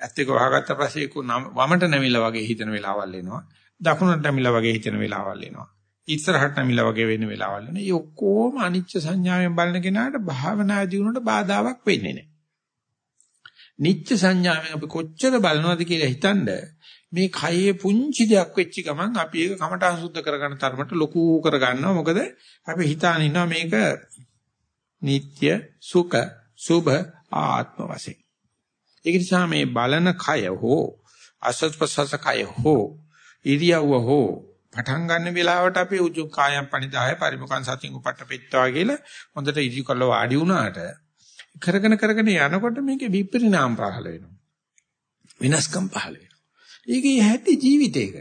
Speaker 1: ඇත්ත එක වහගත්ත පස්සේ වමට නැමිලා වගේ හිතන වෙලාවල් එනවා. දකුණට නැමිලා වගේ හිතන වෙලාවල් එනවා. ඉස්සරහට නැමිලා වගේ වෙන වෙලාවල් එනවා. මේ ඔක්කොම අනිච්ච සංඥාවෙන් බලන කෙනාට භාවනා දියුණුවට බාධාවක් වෙන්නේ නැහැ. නිච්ච සංඥාවෙන් අපි කොච්චර බලනවද කියලා හිතනද මේ කයේ පුංචි දෙයක් වෙච්ච ගමන් අපි ඒක කමටහන් සුද්ධ කරගන්න තරමට ලොකු කරගන්නවා මොකද අපි හිතාන ඉන්නවා මේක නিত্য සුඛ සුභ ආත්ම වශයෙන් ඒක නිසා මේ බලන කය හෝ අසත්පසස කය හෝ ඉරියව්ව හෝ පටන් ගන්න වෙලාවට අපි උජු කායම් පණිදාය පරිමුඛං සතින් උපට්ඨපෙත්තා කියලා හොඳට ඉදි කළ වාඩි වුණාට කරගෙන කරගෙන යනකොට මේකේ විපරිණාම පහළ වෙනවා. විනාශකම් පහළ වෙනවා. ඒකේ හැටි ජීවිතේක.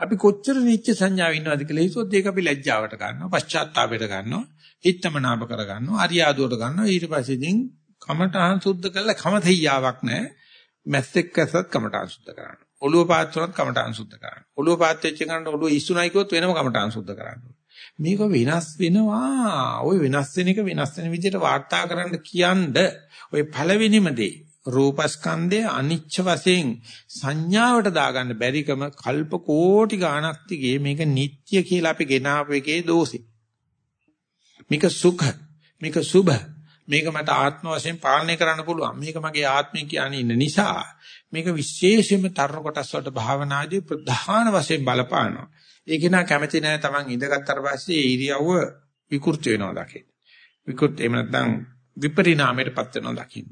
Speaker 1: අපි කොච්චර නිත්‍ය සංඥාව ඉන්නවද කියලා හිතුවොත් ඒක අපි ලැජ්ජාවට ගන්නවා, පශ්චාත්තාපයට ගන්නවා, හිතමනාප කර ගන්නවා, අරියාදුවට ගන්නවා. ඊට පස්සේ ඉතින් කමඨාන් සුද්ධ කරලා කමතෙයියාවක් නැහැ. මැස්සෙක් ඇස්සත් කමඨාන් සුද්ධ කරන්න. ඔළුව පාත් වුණත් කමඨාන් සුද්ධ කරන්න. ඔළුව පාත් වෙච්ච ගමන් ඔළුව ඉස්සුණයි කිව්වොත් වෙනම කමඨාන් සුද්ධ කරන්න. මේක වෙනස් වෙනවා. ওই වෙනස් වෙන එක වෙනස් වෙන විදිහට වාර්තා කරන්න කියනද ওই පළවෙනිම දේ රූපස්කන්ධය අනිච්ච වශයෙන් සංඥාවට දාගන්න බැරිකම කල්ප කෝටි ගාණක් තිගේ මේක නිට්ටය කියලා අපි ගෙනාව එකේ දෝෂේ. මේක සුඛ මේක සුභ මේක මට ආත්ම වශයෙන් පාලනය කරන්න පුළුවන්. මේක මගේ ආත්මය කියන්නේ ඉන්න නිසා මේක විශේෂයෙන්ම තරණ කොටස් වලට භාවනාදී ප්‍රධාන වශයෙන් බලපානවා. ඒක නා කැමති නැහැ Taman ඉඳගත්තර පස්සේ ඉරියව්ව විකෘති වෙනවා දකින්න. විකෘති එහෙම නැත්නම් විපරිණාමයටපත් වෙනවා දකින්න.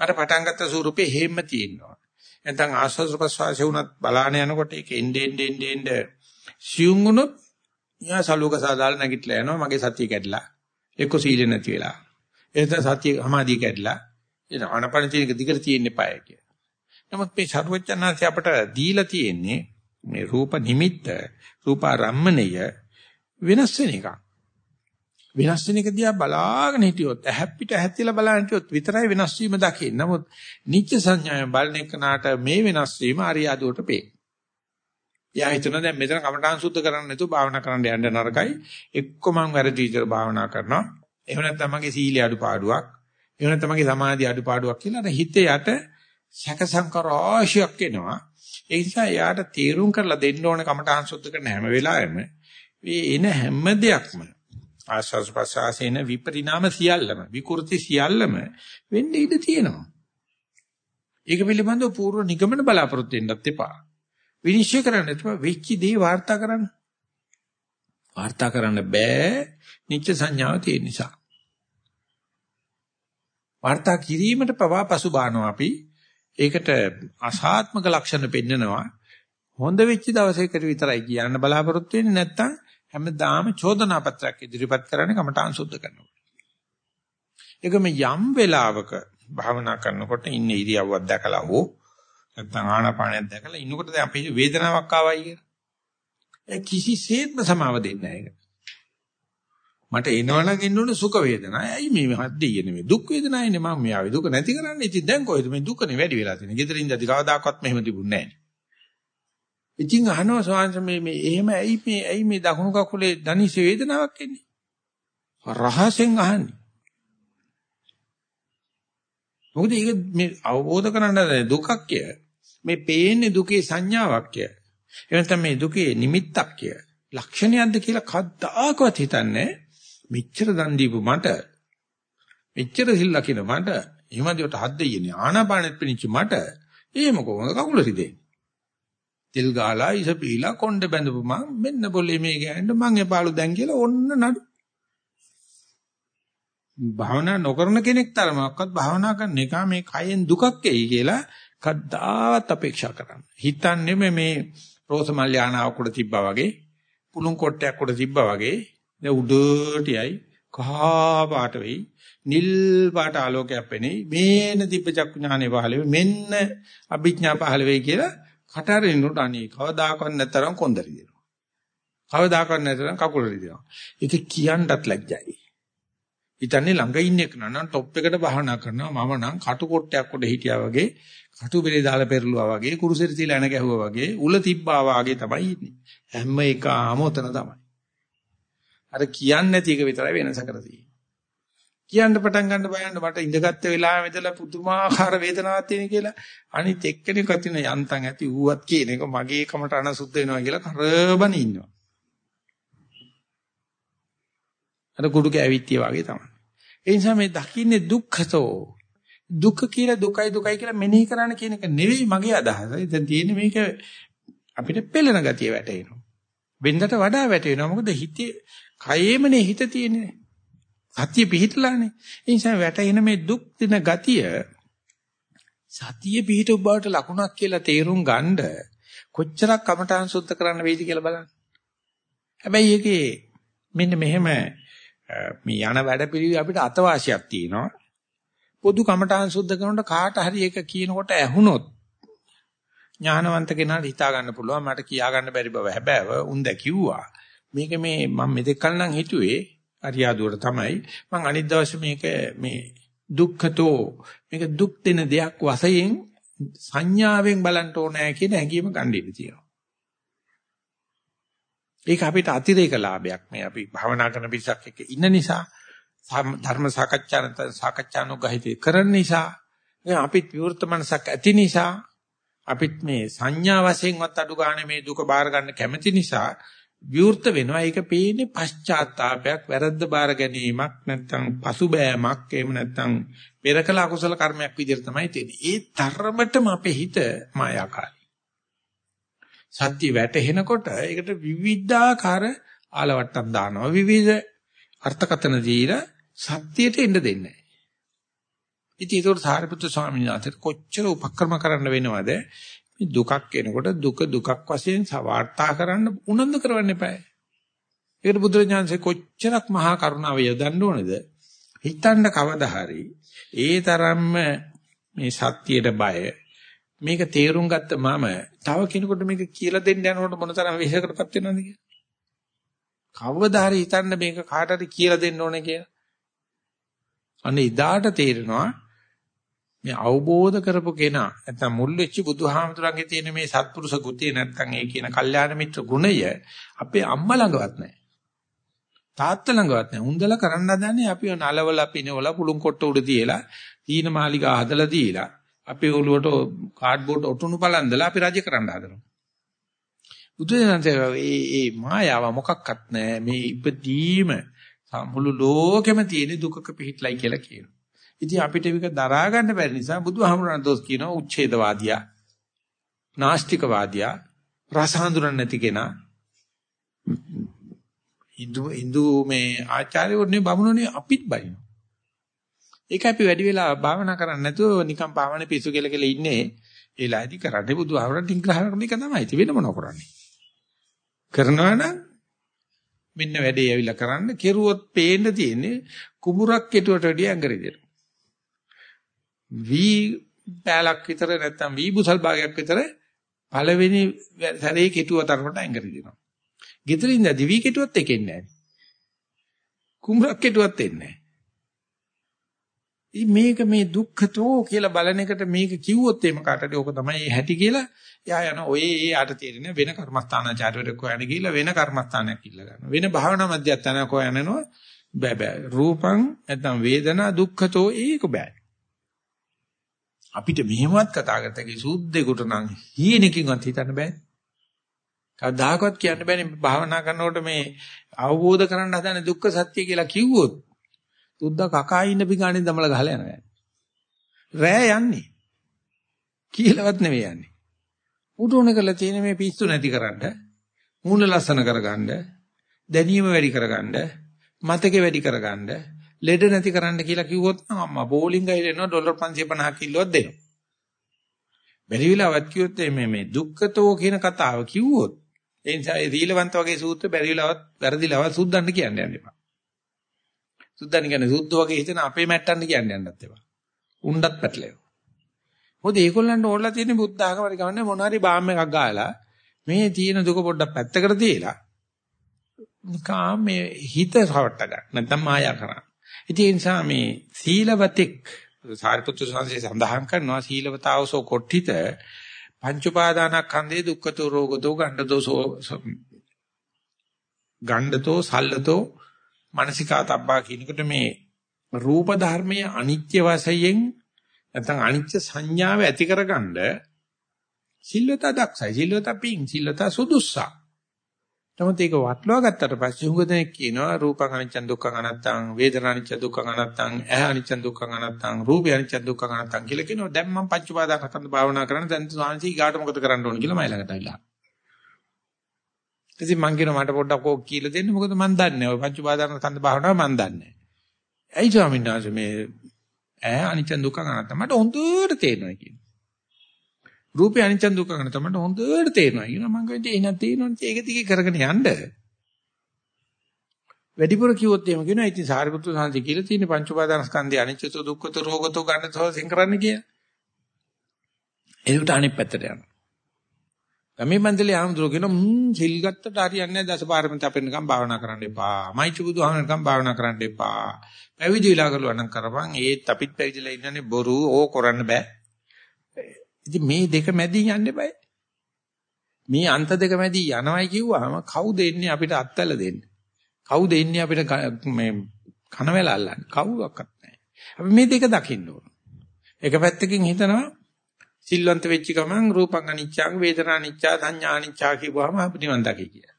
Speaker 1: අර පටන් ගත්ත ස්වරූපේ හේම තියෙනවා. නැත්නම් ආස්වාද ප්‍රසවාසය වුණත් බලාන යනකොට ඒක එන්නේ එන්නේ එන්නේ සියුම් වුණොත් යා සලුවක සාදාල නැගිටලා යනවා මගේ සතිය කැඩලා. එක්ක සීල නැති වෙලා. එතන සතිය සමාධිය කැඩලා. එන අනපන තියෙනක දිගට තියෙන්න eBay කිය. නමුත් මේ සරුවචනාංශය අපට දීලා තියෙන්නේ මේ රූප නිමිත්ත රූපාරම්මණය වෙනස් වෙන එකක්. වෙනස් වෙන එක දිහා බලාගෙන හිටියොත් ඇහැප්පිට ඇහැත්තිලා බලන්න හිටියොත් විතරයි වෙනස් වීම දකින්නේ. නමුත් නිත්‍ය සංඥාවෙන් බලන එකනට මේ වෙනස් වීම අරියාදුවට පේ. යා හිතන දැන් මෙතන කමඨාන් සුද්ධ කරන්න නැතුව භාවනා කරන්න යන්න නරකයි. එක්ක මං වැරදි විදිහට භාවනා කරනවා. එහෙම නැත්නම් මගේ සීලිය අඩුපාඩුවක්. එහෙම නැත්නම් මගේ සමාධිය අඩුපාඩුවක් කියලා අර හිතේ යට සැක සංකරාශියක් එනවා. ඒ නිසා යාට තීරුම් කරලා දෙන්න ඕන කමඨාන් සුද්ධ කරන හැම වෙලාවෙම මේ එන හැම දෙයක්ම ආශාස ප්‍රසආසේන විපරිණාම සියල්ලම විකෘති සියල්ලම වෙන්න ඉඩ තියෙනවා. ඒක පිළිබඳව පූර්ව නිගමන බලාපොරොත්තු වෙන්නත් එපා. විනිශ්චය කරන්න එපා වෙච්ච දේ වාර්තා කරන්න. වාර්තා කරන්න බෑ නිත්‍ය සංඥාව තියෙන නිසා. වාර්තා කිරීමට පවා පසුබානවා අපි ඒකට අසාත්මක ලක්ෂණ පෙන්නනවා. හොඳ වෙච්ච දවසේකට විතරයි කියන්න බලාපොරොත්තු වෙන්නේ නැත්තම් හැමදාම චෝදනා පත්‍රයක් ඉදිරිපත් කරන්නේ කමඨාන් සුද්ධ කරනකොට. ඒකම යම් වෙලාවක භාවනා කරනකොට ඉන්න ඉරියව්වක් දැකලා හෝ නැත්නම් ආනාපානයක් දැකලා ඉන්නකොට දැන් අපේ වේදනාවක් ආවයි කියලා. ඒ කිසිසේත්ම සමාව දෙන්නේ නැහැ ඒක. මට එනවනම් එන්න ඕනේ සුඛ වේදනා. ඇයි මේ හද්දිය නෙමෙයි දුක් වේදනායිනේ මම මේ ආවේ දුක නැති කරන්නේ. ඉතින් දැන් කොහෙද මේ දුකනේ වැඩි වෙලා තියෙන්නේ. ගෙදරින් ඉඳි කවදාකවත් මෙහෙම තිබුණේ නැහැ. ඉතින් අහනවා ස්වාමීන් මේ මේ එහෙම ඇයි මේ ඇයි මේ දකුණු කකුලේ දනිස වේදනාවක් එන්නේ? රහසෙන් අහන්නේ. මොකද ඒක මේ අවබෝධ කරගන්න දුකක් කිය. මේ පේන්නේ දුකේ සංඥාවක් කිය. එහෙනම් මේ දුකේ නිමිත්තක් කිය. ලක්ෂණයක්ද කියලා කද්දාකවත් හිතන්නේ මෙච්චර දන් දීපු මට මෙච්චර සිල් ලකින මට එහෙමදිවට හත් දෙයියනේ ආනාපානෙත් පිනිච්ච මට එහෙම කොහොමද කකුල රිදෙන්නේ තෙල් ගාලා ඉස පීලා කොණ්ඩ බැඳපු මං මෙන්න બોලේ මේ ගෑනට මං එපාලු දැන් කියලා ඔන්න නඩු භාවනා නොකරන කෙනෙක් තරමක්වත් භාවනා කරන එක මේ කයෙන් දුකක් එයි කියලා කද්දාවත් අපේක්ෂා කරන්න. හිතන්නේ මේ රෝසමල් යානාවක් උඩ තිබ්බා වගේ, පුළුන් කොටයක් උඩ තිබ්බා වගේ දැන් උඩටයි කහා පාට වෙයි. නිල් පාට ආලෝකයක් පෙනෙයි. මේන දිබ්බ චක්කු ඥානෙ පහළ වෙයි. මෙන්න අභිඥා පහළ වෙයි කියලා කටහරිනුට අනේ කවදාකවත් නැතරම් කොන්දරි දෙනවා. කවදාකවත් නැතරම් කකුල රිදෙනවා. ඒක කියන්නත් ලැජ්ජයි. හිතන්නේ ළඟ ඉන්න එක නම් টොප් එකට බහනා කරනවා මම නම් කටු කොට්ටයක් උඩ හිටියා වගේ කටු බෙරේ දාලා පෙරළුවා වගේ කුරුසෙට තියලා එන ගැහුවා වගේ උල තිබ්බා වගේ තමයි ඉන්නේ හැම එකම උතන තමයි අර කියන්නේ නැති එක විතරයි වෙනස කර තියෙන්නේ කියන්න පටන් ගන්න බයන්න මට ඉඳගත්ත වෙලාවෙ ඉඳලා පුදුමාකාර වේදනාවක් තියෙන කියලා අනිත් එක්කෙනෙක් අතින යන්තම් ඇති ඌවත් කියන එක මගේ කමට අනසුද්ධ වෙනවා කියලා කරබන ඉන්නවා අර කුඩු කැවිත්තිය වගේ තමයි ඒ නිසා මේ දකින්නේ දුක්ඛතෝ දුක කියලා දුකයි දුකයි කියලා මෙනෙහි කරන්න කියන එක නෙවෙයි මගේ අදහස. දැන් තියෙන්නේ මේක අපිට පෙළෙන ගතිය වැටෙනවා. වෙනදට වඩා වැටෙනවා. මොකද හිතේ කයෙමනේ හිත තියෙන්නේ. සතිය පිහිටලානේ. ඒ නිසා වැටෙන මේ දුක් දින ගතිය සතිය පිහිට බවට ලකුණක් කියලා තේරුම් ගන්න කොච්චරක් කමඨාන් සුද්ධ කරන්න වෙයිද කියලා බලන්න. හැබැයි ඒකේ මෙන්න මෙහෙම මේ යන වැඩ පිළිවි අපිට අතවාසියක් තියෙනවා. පොදු කමඨාන් සුද්ධ කරනකොට කාට හරි ඒක කියනකොට ඇහුනොත් ඥානවන්ත කෙනාට හිතා ගන්න පුළුවන් මට කියා ගන්න බැරි බව හැබෑව උන් දැ කිව්වා. මේක මේ මම මෙතෙක් කල නම් හිතුවේ අරියාදුවට තමයි මම අනිත් දවසේ මේක මේ දුක්ඛතෝ මේක දුක් දෙන දෙයක් වශයෙන් සංඥාවෙන් බලන්න ඕනෑ කියන හැඟීම ගන්න ඉඩ තියෙනවා. ඒක අපිට අතිරේක ලාභයක් මේ අපි භවනා කරන පිරිසක් එක්ක ඉන්න නිසා ධර්ම සාකච්ඡා නැත්නම් සාකච්ඡානුගහිතේ කරන නිසා අපිත් විවෘත මනසක් ඇති නිසා අපිත් මේ සංඥා වශයෙන්වත් අඩු ගන්න මේ දුක බාර ගන්න කැමති නිසා විවෘත වෙනවා ඒක පේන්නේ පශ්චාත්තාවයක් වැරද්ද බාර ගැනීමක් නැත්නම් පසුබෑමක් එහෙම නැත්නම් පෙරකල අකුසල කර්මයක් විදිහට තමයි තියෙන්නේ ඒ තරමටම අපේ හිත මායාකාරී සත්‍ය වැටහෙනකොට ඒකට විවිධාකාර ආලවට්ටම් දානවා විවිධ අර්ථකතන දීලා සත්‍යයට එන්න දෙන්නේ නැහැ. ඉතින් ඒකට සාරිපුත්‍ර ස්වාමීන් වහන්සේ කොච්චර උපක්‍රම කරන්න වෙනවද? මේ දුකක් එනකොට දුක දුකක් වශයෙන් සවාර්ථා කරන්න උනන්දු කරවන්න එපායි. ඒකට බුදුරජාණන්සේ කොච්චරක් මහා කරුණාව යොදන්න ඕනද? හිතන්න කවදා හරි ඒ තරම්ම මේ සත්‍යයට බය මේක තේරුම් ගත්ත මම තව කෙනෙකුට මේක කියලා දෙන්න යනකොට මොනතරම් වෙහෙකටපත් වෙනවද කියලා. කවදා හරි හිතන්න මේක කාට හරි කියලා දෙන්න ඕනේ කියලා. අනේ ඉදාට තේරෙනවා මේ අවබෝධ කරපු කෙනා නැත්නම් මුල් වෙච්ච බුදුහාමුදුරන්ගේ තියෙන මේ සත්පුරුෂ ගුතිය නැත්නම් ඒ කියන කල්යාණ මිත්‍ර ගුණය අපේ අම්මා ළඟවත් නැහැ. තාත්තා ළඟවත් නැහැ. උන්දලා කරන්න හදන්නේ අපි නලවල පිනවල පුළුන් කොට්ට උඩ තියලා තීන මාලිගා හදලා දීලා අපේ ඔළුවට කාඩ්බෝඩ් ඔටුනු බලන්දලා අපි රජ කරන්න හදනවා. බුදුදහමේ මේ මේ මායාව මොකක්වත් නැහැ. මේ ඉපදීම මුළු ලෝකෙම තියෙන දුකක පිහිටලයි කියලා කියනවා. ඉතින් අපිට මේක දරා ගන්න බැරි නිසා බුදුහාමුදුරන් දොස් කියනවා උච්ඡේදවාදියා. නාස්තිකවාදියා. රස හඳුනන්නේ නැති කෙනා. Hindu Hindu මේ ආචාර්යවරුනේ බමුණුනේ අපිත් බයිනවා. ඒක අපි වැඩි වෙලා භාවනා කරන්නේ නැතුව නිකන් භාවනේ පිස්සු කියලා කියලා ඉන්නේ. ඒ ලාදි කරන්නේ බුදුහාමරට ටින්ග්‍රහ කරන එක තමයි. ඉතින් වෙන මොනව කරන්නේ? කරනවා නම් මෙන්න වැඩේ ඇවිල්ලා කරන්න කෙරුවොත් පේන්න තියෙන්නේ කුඹුරක් කෙටුවට වැඩිය ඇඟරි දෙනවා. වී පැලක් විතර නැත්තම් වී බුසල් භාගයක් විතර පළවෙනි සැරේ කෙටුව තරමට ඇඟරි දෙනවා. ගෙදරින් දැදි වී කෙටුවත් එකෙන්නේ නැහැ. කුඹුරක් කෙටුවත් එන්නේ නැහැ. මේක මේ දුක්ඛතෝ කියලා බලන එකට මේක කිව්වොත් එimhe කාටද ඕක තමයි හැටි කියලා එයා යන ඔය ඒ ආට තේරෙන වෙන කර්මස්ථානාචාර්යවරයෙක් හොයන්න ගිහිල්ලා වෙන කර්මස්ථානයක් ඉල්ල ගන්නවා. වෙන භාවනා මධ්‍යස්ථානයක් හොයනනවා. බෑ බෑ. රූපං නැත්නම් වේදනා දුක්ඛතෝ ඒක බෑ. අපිට මෙහෙමවත් කතා කරතකි සුද්ධෙකුට නම් හීනකින්වත් හිතන්න බෑ. කවදාකවත් කියන්න බෑනේ භාවනා කරනකොට මේ අවබෝධ කරගන්න හදන දුක්ඛ සත්‍ය කියලා කිව්වොත් සුද්ධ කකා ඉන්න පිගානේ දමල ගහලා යනවා. රෑ යන්නේ. කියලාවත් නෙවෙයි යන්නේ. උඩුණ කරලා තියෙන මේ පිස්සු නැතිකරන්න, මූණ ලස්සන කරගන්න, දැනීම වැඩි කරගන්න, මතකේ වැඩි කරගන්න, ලෙඩ නැති කරන්න කියලා කිව්වොත් නම් අම්මා බෝලිං ගහලා ඩොලර් 550 කිල්ලුවක් දෙනවා. බැරි වෙලාවත් කිව්වොත් මේ මේ දුක්ඛතෝ කියන කතාව කිව්වොත් ඒ නිසා ඒ දීලවන්ත වගේ සූත්‍ර බැරිලවත් වැරදිලවත් සුද්ධන්න කියන්න යන්න එපා. සුද්ධන්න කියන්නේ සුද්ධ වගේ හිතන අපේ මැට්ටන්න කියන්න යන්නත් එපා. උණ්ඩත් පැටලෙව. මොකද ඒගොල්ලන්ට ඕනලා තියෙන බුද්ධ ආගමරි ගමන්නේ මොන හරි බාම් එකක් ගාලා මේ තියෙන දුක පොඩ්ඩක් පැත්තකට තියලා නිකා මේ හිත රවට්ට ගන්න. නැත්නම් මායා කරා. ඉතින් ඒ නිසා මේ සීලවතෙක් සාරිපුත්‍ර සංසේ සඳහන් කරනවා සීලවතාවසෝ කොට්ඨිත පංච උපාදානස්කන්ධේ දුක්ඛතෝ රෝගතෝ ගණ්ඩතෝ ගණ්ඩතෝ සල්ලතෝ මානසිකා තබ්බා කියනකොට මේ රූප ධර්මයේ අනිත්‍ය වශයෙන් නැත්නම් අනිත්‍ය සංඥාව ඇති කරගන්න සිල්වතා දක්ෂයි. සිල්වතා පිං සිල්වතා සුදුස්සා නමුත් ඒක වටලවා ගත්තට පස්සේ හුඟ දෙනෙක් කියනවා රූපං අනිච්චං දුක්ඛං අනත්තං වේදනා අනිච්ච දුක්ඛං අනත්තං ඇහ අනිච්ච දුක්ඛං අනත්තං රූපය අනිච්ච දුක්ඛං අනත්තං කියලා කියනවා දැන් මම පංච උපාදානස්කන්ධ භාවනා කරන දැන් සාංශී ඊගාට මොකද කරන්න ඕන කියලා මයි ළඟට ඇවිල්ලා. ඉතින් මං කියනවා මට පොඩ්ඩක් ඕක කියලා දෙන්න මොකද මන් දන්නේ නැහැ. ඔය පංච උපාදානස්කන්ධ භාවනාව මන් දන්නේ නැහැ. ඇයි ස්වාමීන් වහන්සේ මේ ඇහ අනිච්ච දුක්ඛං අනත්තං මට හොඳට තේරෙනවා කියනවා. රූපේ අනිච්ච දුක්ඛ ගන්න තමයි හොඳට තේරෙනවා. ඊළඟ මම කියන්නේ එහෙනම් තේරෙනවනේ ඒක දිගේ කරගෙන යන්න. වැඩිපුර කිව්වොත් එහෙම කියනවා ඉතින් සාරිපුත්‍ර සාන්ති කියලා තියෙන පංච උපාදානස්කන්ධය අනිච්චතෝ දුක්ඛතෝ රෝගතෝ ගන්න තෝසින් කරන්න කියලා. ඒකට අනිත් පැත්තට යනවා. ගමේ මන්දලේ ආම්දුර කියන ම්ම් සිල් ගත්තට හරියන්නේ නැහැ දසපාරමිත අපෙන්නකම් භාවනා කරන්න එපා. මයිචු බුදුහාමනකම් භාවනා කරන්න එපා. පැවිදි විලා කරුවා නම් කරපන් ඒත් අපිත් පැවිදිලා ඉන්නනේ බොරු ඕ කරන්න බෑ. ඉතින් මේ දෙක මැදින් යන්න eBay. මේ අන්ත දෙක මැදි යනවයි කිව්වහම කවුද එන්නේ අපිට අත්තල දෙන්න? කවුද එන්නේ අපිට මේ කනවැල අල්ලන්නේ? කවුරක්වත් නැහැ. අපි මේ දෙක දකින්න ඕන. එක පැත්තකින් හිතනවා සිල්වන්ත වෙච්ච ගමන් රූපං අනිච්චං වේදනා අනිච්චා සංඥා අනිච්චා කියවහම අපි නිවන් දකි කියලා.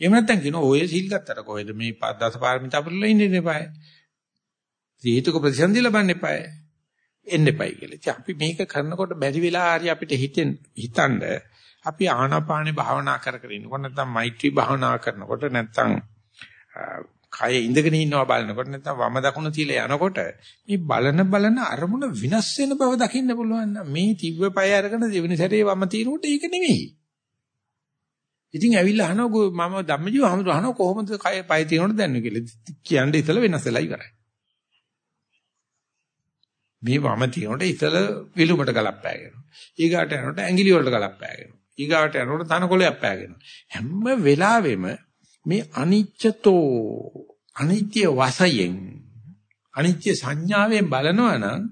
Speaker 1: එහෙම නැත්නම් කියනවා ඔය සිල් ගත්තට කොහෙද මේ දස පාරමිතා පුරලා ඉන්නේ එපායි. හේතුක ප්‍රතිසන්දි ලබන්න එපායි. එන්න එපයි කියලා. ඉතින් අපි මේක කරනකොට බැරි වෙලා හරි අපිට හිතෙන් හිතනද අපි ආනාපානේ භාවනා කර කර ඉන්නකොට නැත්නම් මෛත්‍රී භාවනා කරනකොට නැත්නම් කය ඉඳගෙන ඉන්නවා බලනකොට නැත්නම් වම දකුණ තියලා යනකොට මේ බලන බලන අරමුණ විනාශ වෙන බව දකින්න පුළුවන් නම් මේ තිබ්බ පය අරගෙන දෙවෙනි සැරේ වම තිනකොට ඒක නෙමෙයි. ඉතින් ඇවිල්ලා අහනවා මම ධම්මජීව අහනවා අහනවා කොහොමද කය පය තිනකොට දැනන්නේ කියලා. කියන්නේ ඉතල වෙනස් වෙලා ඉවරයි. මේ වම තියනකොට ඉතල විලුමට ගලක් පෑගෙනවා. ඊගාට යනකොට ඇඟිලි වලට ගලක් පෑගෙනවා. ඊගාට යනකොට තනකොළයක් පෑගෙනවා. හැම වෙලාවෙම මේ අනිච්චතෝ අනිත්‍ය වශයෙන් අනිත්‍ය සංඥාවෙන් බලනවා නම්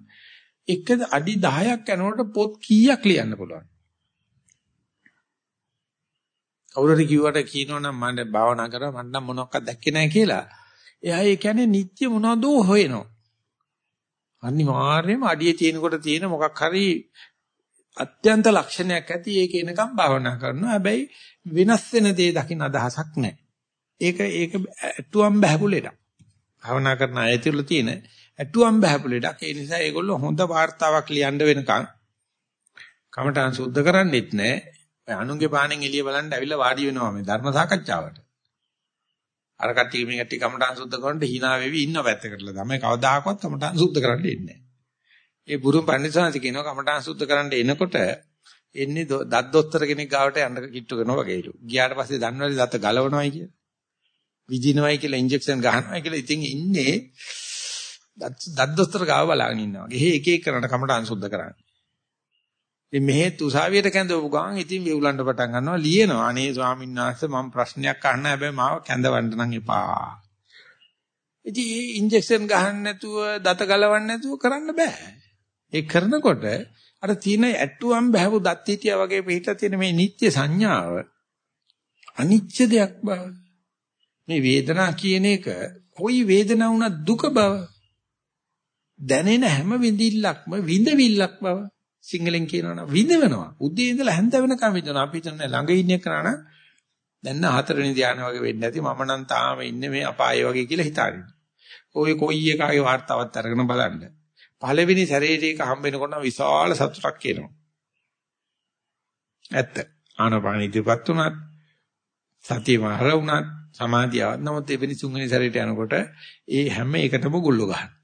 Speaker 1: එක අඩි 10ක් යනකොට පොත් කීයක් ලියන්න පුළුවන්? කවුරුහරි කිව්වට කියනවනම් මම භාවනා කරා මට නම් මොනවක්වත් දැක්කේ නැහැ කියලා. එයා ඒ කියන්නේ නිත්‍ය මොනවද හොයනවා. අනිවාර්යයෙන්ම අඩියේ තියෙනකොට තියෙන මොකක් හරි අත්‍යන්ත ලක්ෂණයක් ඇති ඒක එනකම් භාවනා කරනවා. හැබැයි වෙනස් වෙන දේ දකින්න අදහසක් නැහැ. ඒක ඒක ඇටුවම් බහැපුලෙට. භාවනා කරන අය තුළ තියෙන ඇටුවම් බහැපුලෙට. ඒ නිසා ඒගොල්ලෝ හොඳ වார்த்தාවක් ලියන්න වෙනකම් කමටහන් සුද්ධ කරන්නෙත් නැහැ. අනුන්ගේ පාණෙන් එළිය බලන්න ඇවිල්ලා වාඩි වෙනවා මේ ධර්ම සාකච්ඡාවට. අර කට්ටිය මේ කට්ටිය කමටහන් සුද්ධ කරනට hina වෙවි ඉන්න පැත්තකටලා තමයි කවදාකවත් කමටහන් සුද්ධ කරන්න එන්නේ ඒ බුරුම් පඬිස්සාන්ති කියනවා කමටහන් සුද්ධ කරන්න එනකොට එන්නේ දත් දොස්තර කෙනෙක් ගාවට යන්න කිට්ටු කරනවා වගේලු. ගියාට පස්සේ දන්නවද දත ගලවනවයි කියලා. විදිනවයි කියලා ඉන්ජෙක්ෂන් ගහනවයි කියලා ඉතින් ඉන්නේ දත් දොස්තර ගාව බලාගෙන ඉන්නවා. ගෙහි එක එක කරනට කමටහන් සුද්ධ කරන්නේ. ඉතින් මෙහෙත් උසාවියට කැඳවපු ගමන් ඉතින් වෙවුලන්න පටන් ගන්නවා ලියනවා අනේ ස්වාමීන් වහන්සේ මම ප්‍රශ්නයක් අහන්න හැබැයි මාව කැඳවන්න නම් එපා. ඉතින් මේ ඉන්ජෙක්ෂන් ගහන්න නැතුව දත ගලවන්න නැතුව කරන්න බෑ. ඒ කරනකොට අර තියෙන ඇට්ටුවම් බහව දත් හිටියා වගේ පිටලා තියෙන මේ නිත්‍ය සංඥාව අනිච්ච දෙයක් බව. මේ වේදනා කියන එක කොයි වේදනාව වුණත් දුක බව. දැනෙන හැම විඳිල්ලක්ම විඳවිල්ලක් බව. සිංහලෙන් කියනවනම් විඳවනවා. උදේ ඉඳලා හැන්ද වෙනකම් විඳවනවා. අපි හිතන්නේ ළඟ ඉන්න කරා නම් දැන් හතරවෙනි ධානය වගේ වෙන්නේ නැති මම නම් තාම ඉන්නේ මේ අපායේ වගේ කියලා හිතාගෙන. ඔය කොයි එකාගේ වார்த்தාවත් අරගෙන බලන්න. පළවෙනි ශරීරයක හම්බ වෙනකොට විශාල සතුටක් කියනවා. ඇත්ත. ආනපාන ඉදිරියපත් උනත් සතිය මහර උනත් සමාධිය ආවත් නමුත් එවැනි සුංගනි ශරීරයට යනකොට ඒ හැම එකටම ගුල්ල ගහනවා.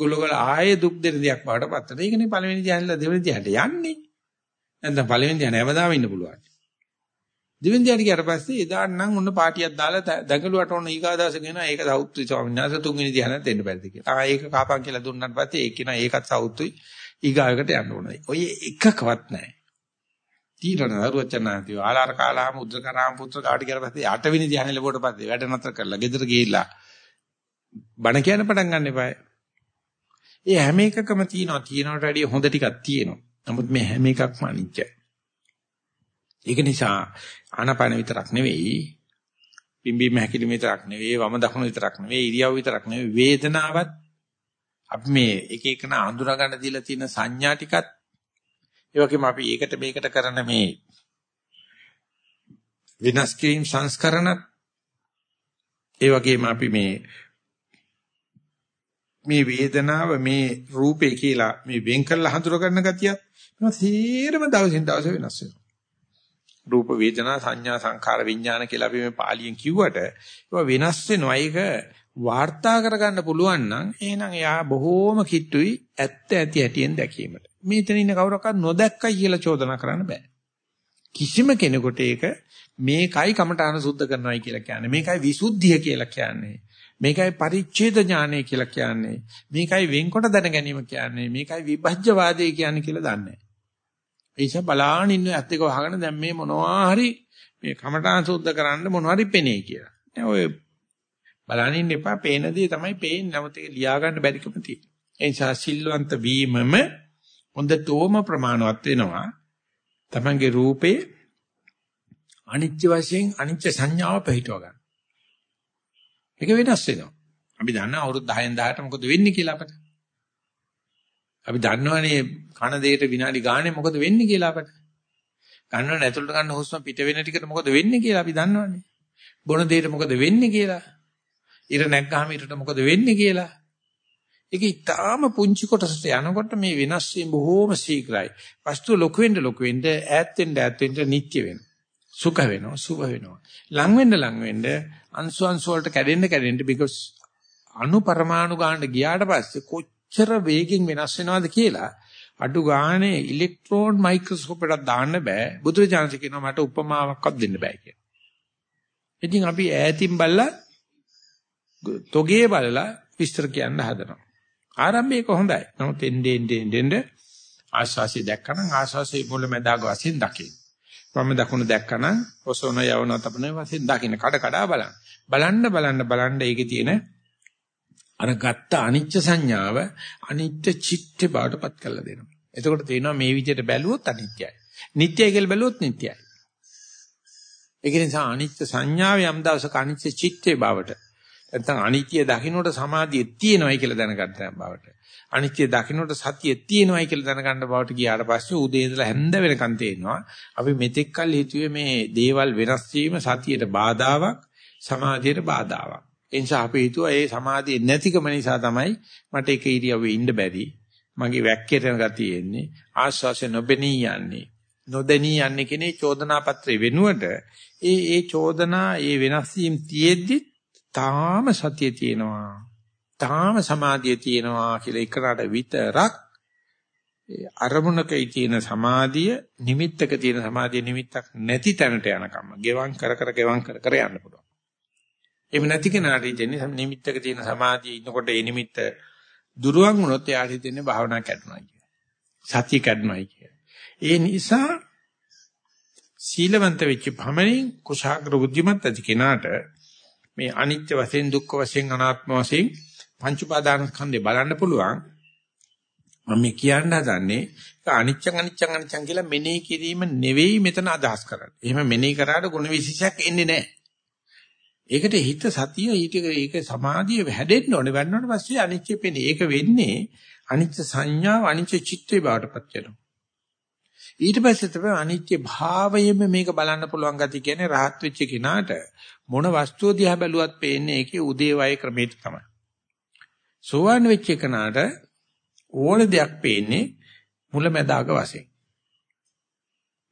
Speaker 1: ගොල්ලෝගල ආයේ දුක් දෙන දෙයක් බාටපත් වෙනවා. ඒකනේ පළවෙනි ධ්‍යානෙලා දෙවෙනි ධ්‍යානට යන්නේ. නැත්නම් පළවෙනි ධ්‍යාන හැමදාම ඉන්න පුළුවන්. දෙවෙනි දිහාට ගියාට පස්සේ එදාට නම් ඔන්න පාටියක් දාලා දඟලුවට ඔන්න ඊගාදාස කියන ඒක සෞත්‍රි ස්වාමීන් වහන්සේ තුන්වෙනි දිහා නැත් දෙන්න බැරිද කියලා. ආ ඒක කාපන් කියලා දුන්නාට පස්සේ ඒක නා ඒකත් සෞත්‍රි ඊගායකට යන්න ඕනයි. ඔය එකකවත් නැහැ. තීරණ දරුවචනාන්ති ආලාර කාලාම උද්දකරාම පුත්‍ර කාට කියලා පස්සේ අටවෙනි ධ්‍යානෙ ලැබුවට පස්සේ වැඩ නතර කරලා ගෙදර ගිහිල්ලා බණ කියන්න පටන් ගන්න එපා. ඒ හැම එකකම තියෙනවා තියෙනවට වැඩිය හොඳ ටිකක් තියෙනවා. නමුත් මේ හැම එකක්ම අනිත්‍යයි. ඒක නිසා ආනාපාන විතරක් නෙවෙයි පිම්බීම හැකිලිම විතරක් නෙවෙයි වම දකුණු විතරක් නෙවෙයි ඉරියව් විතරක් නෙවෙයි වේදනාවත් අපි මේ එක එකන අඳුර ගන්න දීලා තියෙන සංඥා ටිකත් ඒ වගේම අපි ඒකට මේකට කරන මේ විනාශ කිරීම සංස්කරණ ඒ වගේම අපි මේ මේ වේදනාව මේ රූපේ කියලා මේ වෙන් කරලා හඳුර ගන්න ගතිය මේවා තීරම දවසින් දවස වෙනස් වෙනවා. රූප වේදනා සංඥා සංඛාර විඥාන කියලා අපි මේ පාලියෙන් කිව්වට ඒවා වෙනස් වෙනවා. ඒක වාර්තා කරගන්න පුළුවන් නම් එහෙනම් එයා බොහෝම කිට්ටුයි ඇත්ත ඇති හැටියෙන් දැකීමට. මේතන ඉන්න කවුරක්වත් නොදැක්කයි කියලා චෝදනා කරන්න බෑ. කිසිම කෙනෙකුට ඒක මේකයි කමඨාන සුද්ධ කරනවායි කියලා කියන්නේ. මේකයි විසුද්ධිය කියලා කියන්නේ. මේකයි පරිච්ඡේද ඥානය කියලා කියන්නේ. මේකයි වෙන්කොට දැන ගැනීම කියන්නේ. මේකයි විභජ්‍යවාදය කියන්නේ කියලා දන්නේ. ඒ නිසා බලාගෙන ඉන්න ඇත්ත එක වහගෙන දැන් මේ මොනවා හරි මේ කමඨාන් සුද්ධ කරන්න මොනවා හරි පෙනේ කියලා. ඔය බලන්න ඉන්න එපා. පේන දේ තමයි පේන්නේ. නමුත් ඒක ලියා ගන්න බැරිකම තියෙනවා. ඒ නිසා සිල්වන්ත වීමම හොඳටම ප්‍රමාණවත් වෙනවා. තමන්ගේ රූපේ අනිත්‍ය වශයෙන් අනිත්‍ය සංඥාව පිළිටව ගන්න. ඒක වෙනස් වෙනවා. අපි දන්නා අවුරුදු 10න් 10ට මොකද වෙන්නේ කියලා අපිට. අපි දන්නවනේ කන දෙයට විනාඩි ගානේ මොකද වෙන්නේ කියලා අපිට. ගන්නවනේ ඇතුළට ගන්න හුස්ම පිට වෙන ටිකට මොකද වෙන්නේ කියලා අපි දන්නවනේ. බොන දෙයට මොකද වෙන්නේ කියලා. ඉර නැග්ගාම ඉරට මොකද වෙන්නේ කියලා. ඒක ඊටාම පුංචි කොටසට යනකොට මේ වෙනස් වීම බොහෝම ශීඝ්‍රයි. වස්තුව ලොකු වෙන්න ලොකු වෙන්න ඈත් වෙන්න ඈත් වෙන්න නිට්ටය වෙනවා. සුඛ වෙනවා, සුභ වෙනවා. ලං වෙන්න ලං වෙන්න අංශු අංශු වලට කැඩෙන්න කැඩෙන්න because අණු පරමාණු ගන්න ගියාට පස්සේ කොච්චර වේගෙන් වෙනස් වෙනවද කියලා අඩු ගානේ ඉලෙක්ට්‍රෝන මයික්‍රොස්කෝප් එකක් දාන්න බෑ. බුදුරජාණන් කියනවා මට උපමාවක්වත් දෙන්න බෑ කියලා. ඉතින් අපි ඈතින් බලලා තොගේ බලලා විස්තර කියන්න හදනවා. ආරම්භයක හොඳයි. නමුත් එන්නේ එන්නේ එන්නේ ආශාසි දැක්කනම් ආශාසි මුල මැදාග වශයෙන් දකින්න. වම දකුණ දැක්කනම් ඔසවන යවන තපන වශයෙන් දකින්න කඩ කඩා බලන්න. බලන්න බලන්න බලන්න ඒකේ තියෙන අර ගත්ත අනිච්ච සංඥාව අනිත්‍ය චිත්ත බවටපත් කරලා දෙනවා. එතකොට තේනවා මේ විදිහට බැලුවොත් අනිත්‍යයි. නිට්ටයයි කියලා බැලුවොත් නිට්ටයයි. ඒක නිසා අනිත්‍ය සංඥාව යම් දවසක අනිත්‍ය චිත්තේ බවට නැත්නම් අනිත්‍ය දකින්නට සමාධිය තියෙනවයි කියලා දැනගන්න බවට. අනිත්‍ය දකින්නට සතිය තියෙනවයි කියලා දැනගන්න බවට ගියාට පස්සේ උදේ ඉඳලා හැන්ද වෙනකන් තේනවා. අපි මෙතෙක් කල් හිතුවේ මේ දේවල් වෙනස් වීම සතියට බාධාවක් සමාධියට බාධාවක්. ඒ නිසා අපි හිතුවා ඒ සමාධිය නැතිකම නිසා තමයි මට එක ඉරියව්වේ ඉන්න බැරි. මගේ වැක්කේටන ගතිය එන්නේ. ආශ්වාසය නොබෙනී යන්නේ. නොදෙනී යන්නේ කෙනේ චෝදනා පත්‍රේ වෙනුවට ඒ ඒ චෝදනා ඒ වෙනස් වීම තියෙද්දි තාම සතිය තියෙනවා. තාම සමාධිය තියෙනවා කියලා එකනට විතරක් අරමුණකයි තියෙන සමාධිය නිමිත්තක තියෙන සමාධිය නිමිත්තක් නැති තැනට යනකම් ගෙවම් කර කර ගෙවම් කර කර යන්න පුළුවන්. එහෙම නැති කෙනාට ඉතින්නේ නිමිත්තක තියෙන සමාධිය ඉන්නකොට ඒ නිමිත්ත දුරවන් වුණොත් එයාට හිතෙන්නේ භාවනා කැඩුනා කියලා. සතිය කැඩුනායි කියලා. ඒ නිසා සීලවන්ත වෙච්ච භමණින් කුශාග්‍ර බුද්ධිමත් ඇති කෙනාට මේ අනිත්‍ය වශයෙන් දුක්ඛ වශයෙන් අනාත්ම වශයෙන් පංච උපාදාන ස්කන්ධේ බලන්න පුළුවන්. මම මේ කියන්න හදන්නේ අනිච්චං අනිච්චං අනිච්චං කියලා මෙනෙහි කිරීම නෙවෙයි මෙතන අදහස් කරන්නේ. එහෙම මෙනෙහි කරාට ගුණ විශේෂයක් එන්නේ නැහැ. ඒකට හිත සතිය ඊට ඒක සමාධිය හැදෙන්න ඕනේ. වන්නවට පස්සේ අනිච්ච පෙනේ. ඒක වෙන්නේ අනිච්ච සංඥාව අනිච්ච චිත්තේ බවටපත් වෙනවා. ඊට පස්සේ තමයි අනිත්‍ය භාවයෙම මේක බලන්න පුළුවන් ගති කියන්නේ rahat වෙච්ච කෙනාට මොන වස්තුව දිහා බැලුවත් පේන්නේ ඒකේ උදේ වය ක්‍රමයට තමයි. සෝවාන් වෙච්ච කෙනාට ඕන දෙයක් පේන්නේ මුලැමැදාක වශයෙන්.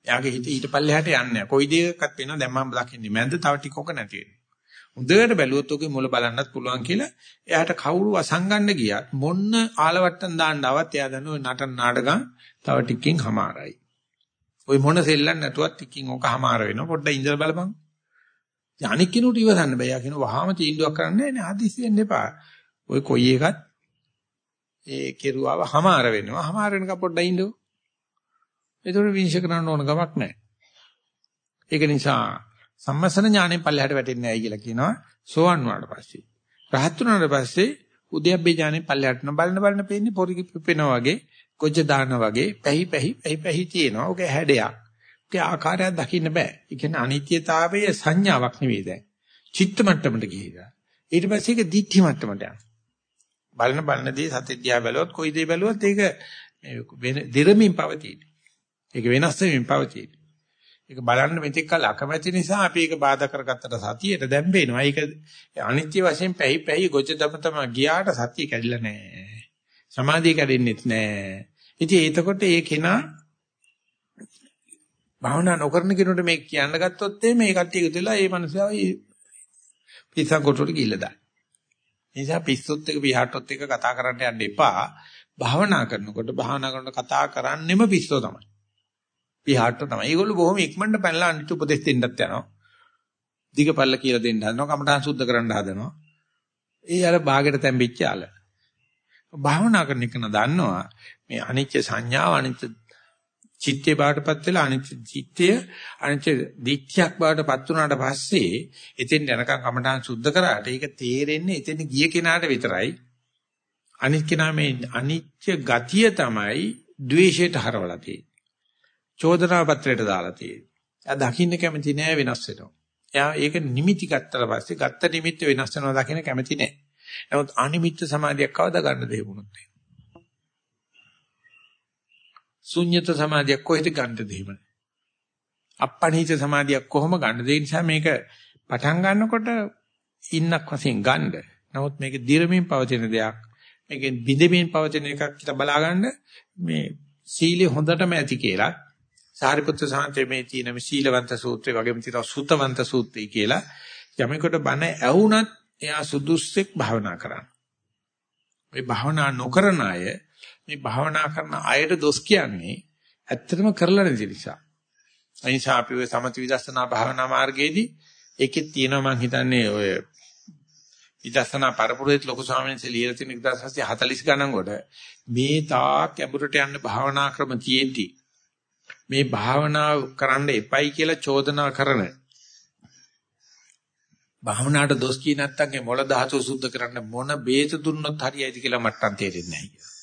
Speaker 1: එයාගේ හිත ඊට පල්ලෙහාට යන්නේ නැහැ. කොයි දෙයකවත් පේනවා දැන් මම දකින්නේ මැද තව ටිකක නැති වෙනවා. හොඳට බැලුවොත් ඔගේ මුල බලන්නත් පුළුවන් කියලා එයාට කවුරු අසංගන්න ගියත් මොන්න ආලවට්ටම් දාන්න ආවත් එයා දන්නවා නටන නාටකම් තව ටිකකින් හමාරයි. ওই මොන සෙල්ලම් නැතුවත් ටිකින් ඕක හමාර වෙනවා. පොඩ්ඩක් ඉඳලා බලපන්. අනික් කෙනෙකුට ඉවසන්න බෑ. යා කියනවා වහාම තීන්දුවක් කරන්නේ නැහැ. හදිස්සි වෙන්න එපා. ওই කොයි එකත් ඒ කෙරුවාව හමාර වෙනවා. හමාර වෙනකම් පොඩ්ඩක් ඉඳෝ. ඒතකොට විනිශ්චය කරන්න ඕන ගමක් නැහැ. ඒක නිසා සම්මසන ඥාණයෙන් පල්ලෙහාට වැටෙන්නේ නැහැ කියලා කියනවා. සෝවන් වුණාට පස්සේ. රහත් වුණාට පස්සේ උද්‍යප්පේ ඥාණයෙන් පල්ලෙහාට යන බලන බලන පේන්නේ පොරි පිපෙනවා වගේ, කොච්ච දානවා වගේ, පැහි පැහි පැහි පැහි තියෙනවා. ඔක හැඩයක්. ඒ ආකාරයක් දකින්න බෑ. ඒ කියන්නේ අනිත්‍යතාවයේ සංඥාවක් නෙවෙයි දැන්. චිත්ත මට්ටමට ගිහිලා. ඊට පස්සේ ඒක දිට්ඨි මට්ටමට යනවා. බලන බලන දේ සත්‍ය දිහා බැලුවොත් කොයි දේ බැලුවොත් ඒක වෙන දිරමින් පවතී. ඒක වෙනස් වෙමින් පවතී. ඒක බලන්න මෙතෙක් කල අකමැති නිසා අපි ඒක බාධා කරගත්තට සතියට දැන් පේනවා. ඒක අනිත්‍ය වශයෙන් පැහි පැහි ගොජ දම තම ගියාට සතිය කැඩිලා නැහැ. සමාධිය කැඩෙන්නෙත් නැහැ. ඉතින් එතකොට ඒ කෙනා භාවනා නොකරන කෙනෙකුට මේක කියන්න ගත්තොත් මේ කට්ටිය එකතුලා ඒ මනුස්සයා පිස්සන් කොටුවට ගිහිල්ලා දාන. නිසා පිස්සොත් එක පියාටොත් එක කතා කරන්න යන්න එපා. භාවනා කරනකොට භාවනා කරනකොට කතා කරන්නෙම පිස්සෝ තමයි. පියාට තමයි. ඒගොල්ලෝ බොහොම ඉක්මනට පැනලා අනිත් උපදෙස් දෙන්නත් යනවා. දිගපල්ල කියලා දෙන්න හදනවා. කමඨාන් සුද්ධ කරන්න හදනවා. ඒ අර ਬਾගෙට තැම්බිච්ච ආල. භාවනා කරන එක දන්නවා මේ අනිත්‍ය සංඥාව අනිත්‍ය චිත්තේ බාටපත් වෙලා අනිත්‍ය චිත්තය අනිත්‍ය දිච්ඡයක් බාටපත් වුණාට පස්සේ එතෙන් යනකම් කමඨාන් සුද්ධ කරාට ඒක තේරෙන්නේ එතෙන් ගිය කෙනාට විතරයි අනිත් කෙනා මේ අනිත්‍ය ගතිය තමයි ද්වේෂයට හරවලා තියෙන්නේ චෝදනා පත්‍රයට දාලා තියෙන්නේ. එයා දකින්න කැමති නෑ වෙනස් වෙනවා. එයා ඒක නිමිති ගත්තට පස්සේ ගත්ත නිමිත්ත වෙනස් වෙනවා දකින්න කැමති නෑ. නමුත් අනිමිත්ත සමාධියක් කවදා ගන්න දෙවුනොත් ශුන්්‍යත සමාධියක් කොහෙද ගන්නද එහෙම? අප්පණීත සමාධියක් කොහොම ගන්නද? ඒ නිසා මේක පටන් ගන්නකොට ඉන්නක් වශයෙන් ගන්න. නමුත් මේක දිරමින් පවතින දෙයක්. මේකෙන් බිඳෙමින් පවතින එකක් කියලා බලාගන්න මේ සීලය හොඳටම ඇති කියලා සාරිපුත්‍ර සාන්තේ මේ තියෙන මේ සීලවන්ත සූත්‍රය වගේම තියෙනවා සුතවන්ත සූත්‍රය කියලා යමෙකුට බණ ඇහුණත් එයා සුදුස්සෙක් භාවනා කරන්න. මේ භාවනා නොකරන අය මේ භාවනා කරන අයට දොස් කියන්නේ ඇත්තටම කරලා නැති නිසා. ඒ නිසා අපි ඔය සමති විදර්ශනා භාවනා මාර්ගයේදී ඒකෙත් තියෙනවා මම හිතන්නේ ඔය විදර්ශනා පරපුරේත් ලොකු ස්වාමීන් වහන්සේ ලියලා තියෙන 1940 ගණන් වල මේ තාක් ඇඹුරට යන්න භාවනා ක්‍රම තියෙද්දි මේ භාවනාව කරන්න එපයි කියලා චෝදනා කරන භාවනාවට දොස් කිය නැත්තම් ඒ මොළ ධාතු සුද්ධ කරන්න මොන බේත දුන්නොත් හරියයිද කියලා මට්ටම් තේරෙන්නේ නැහැ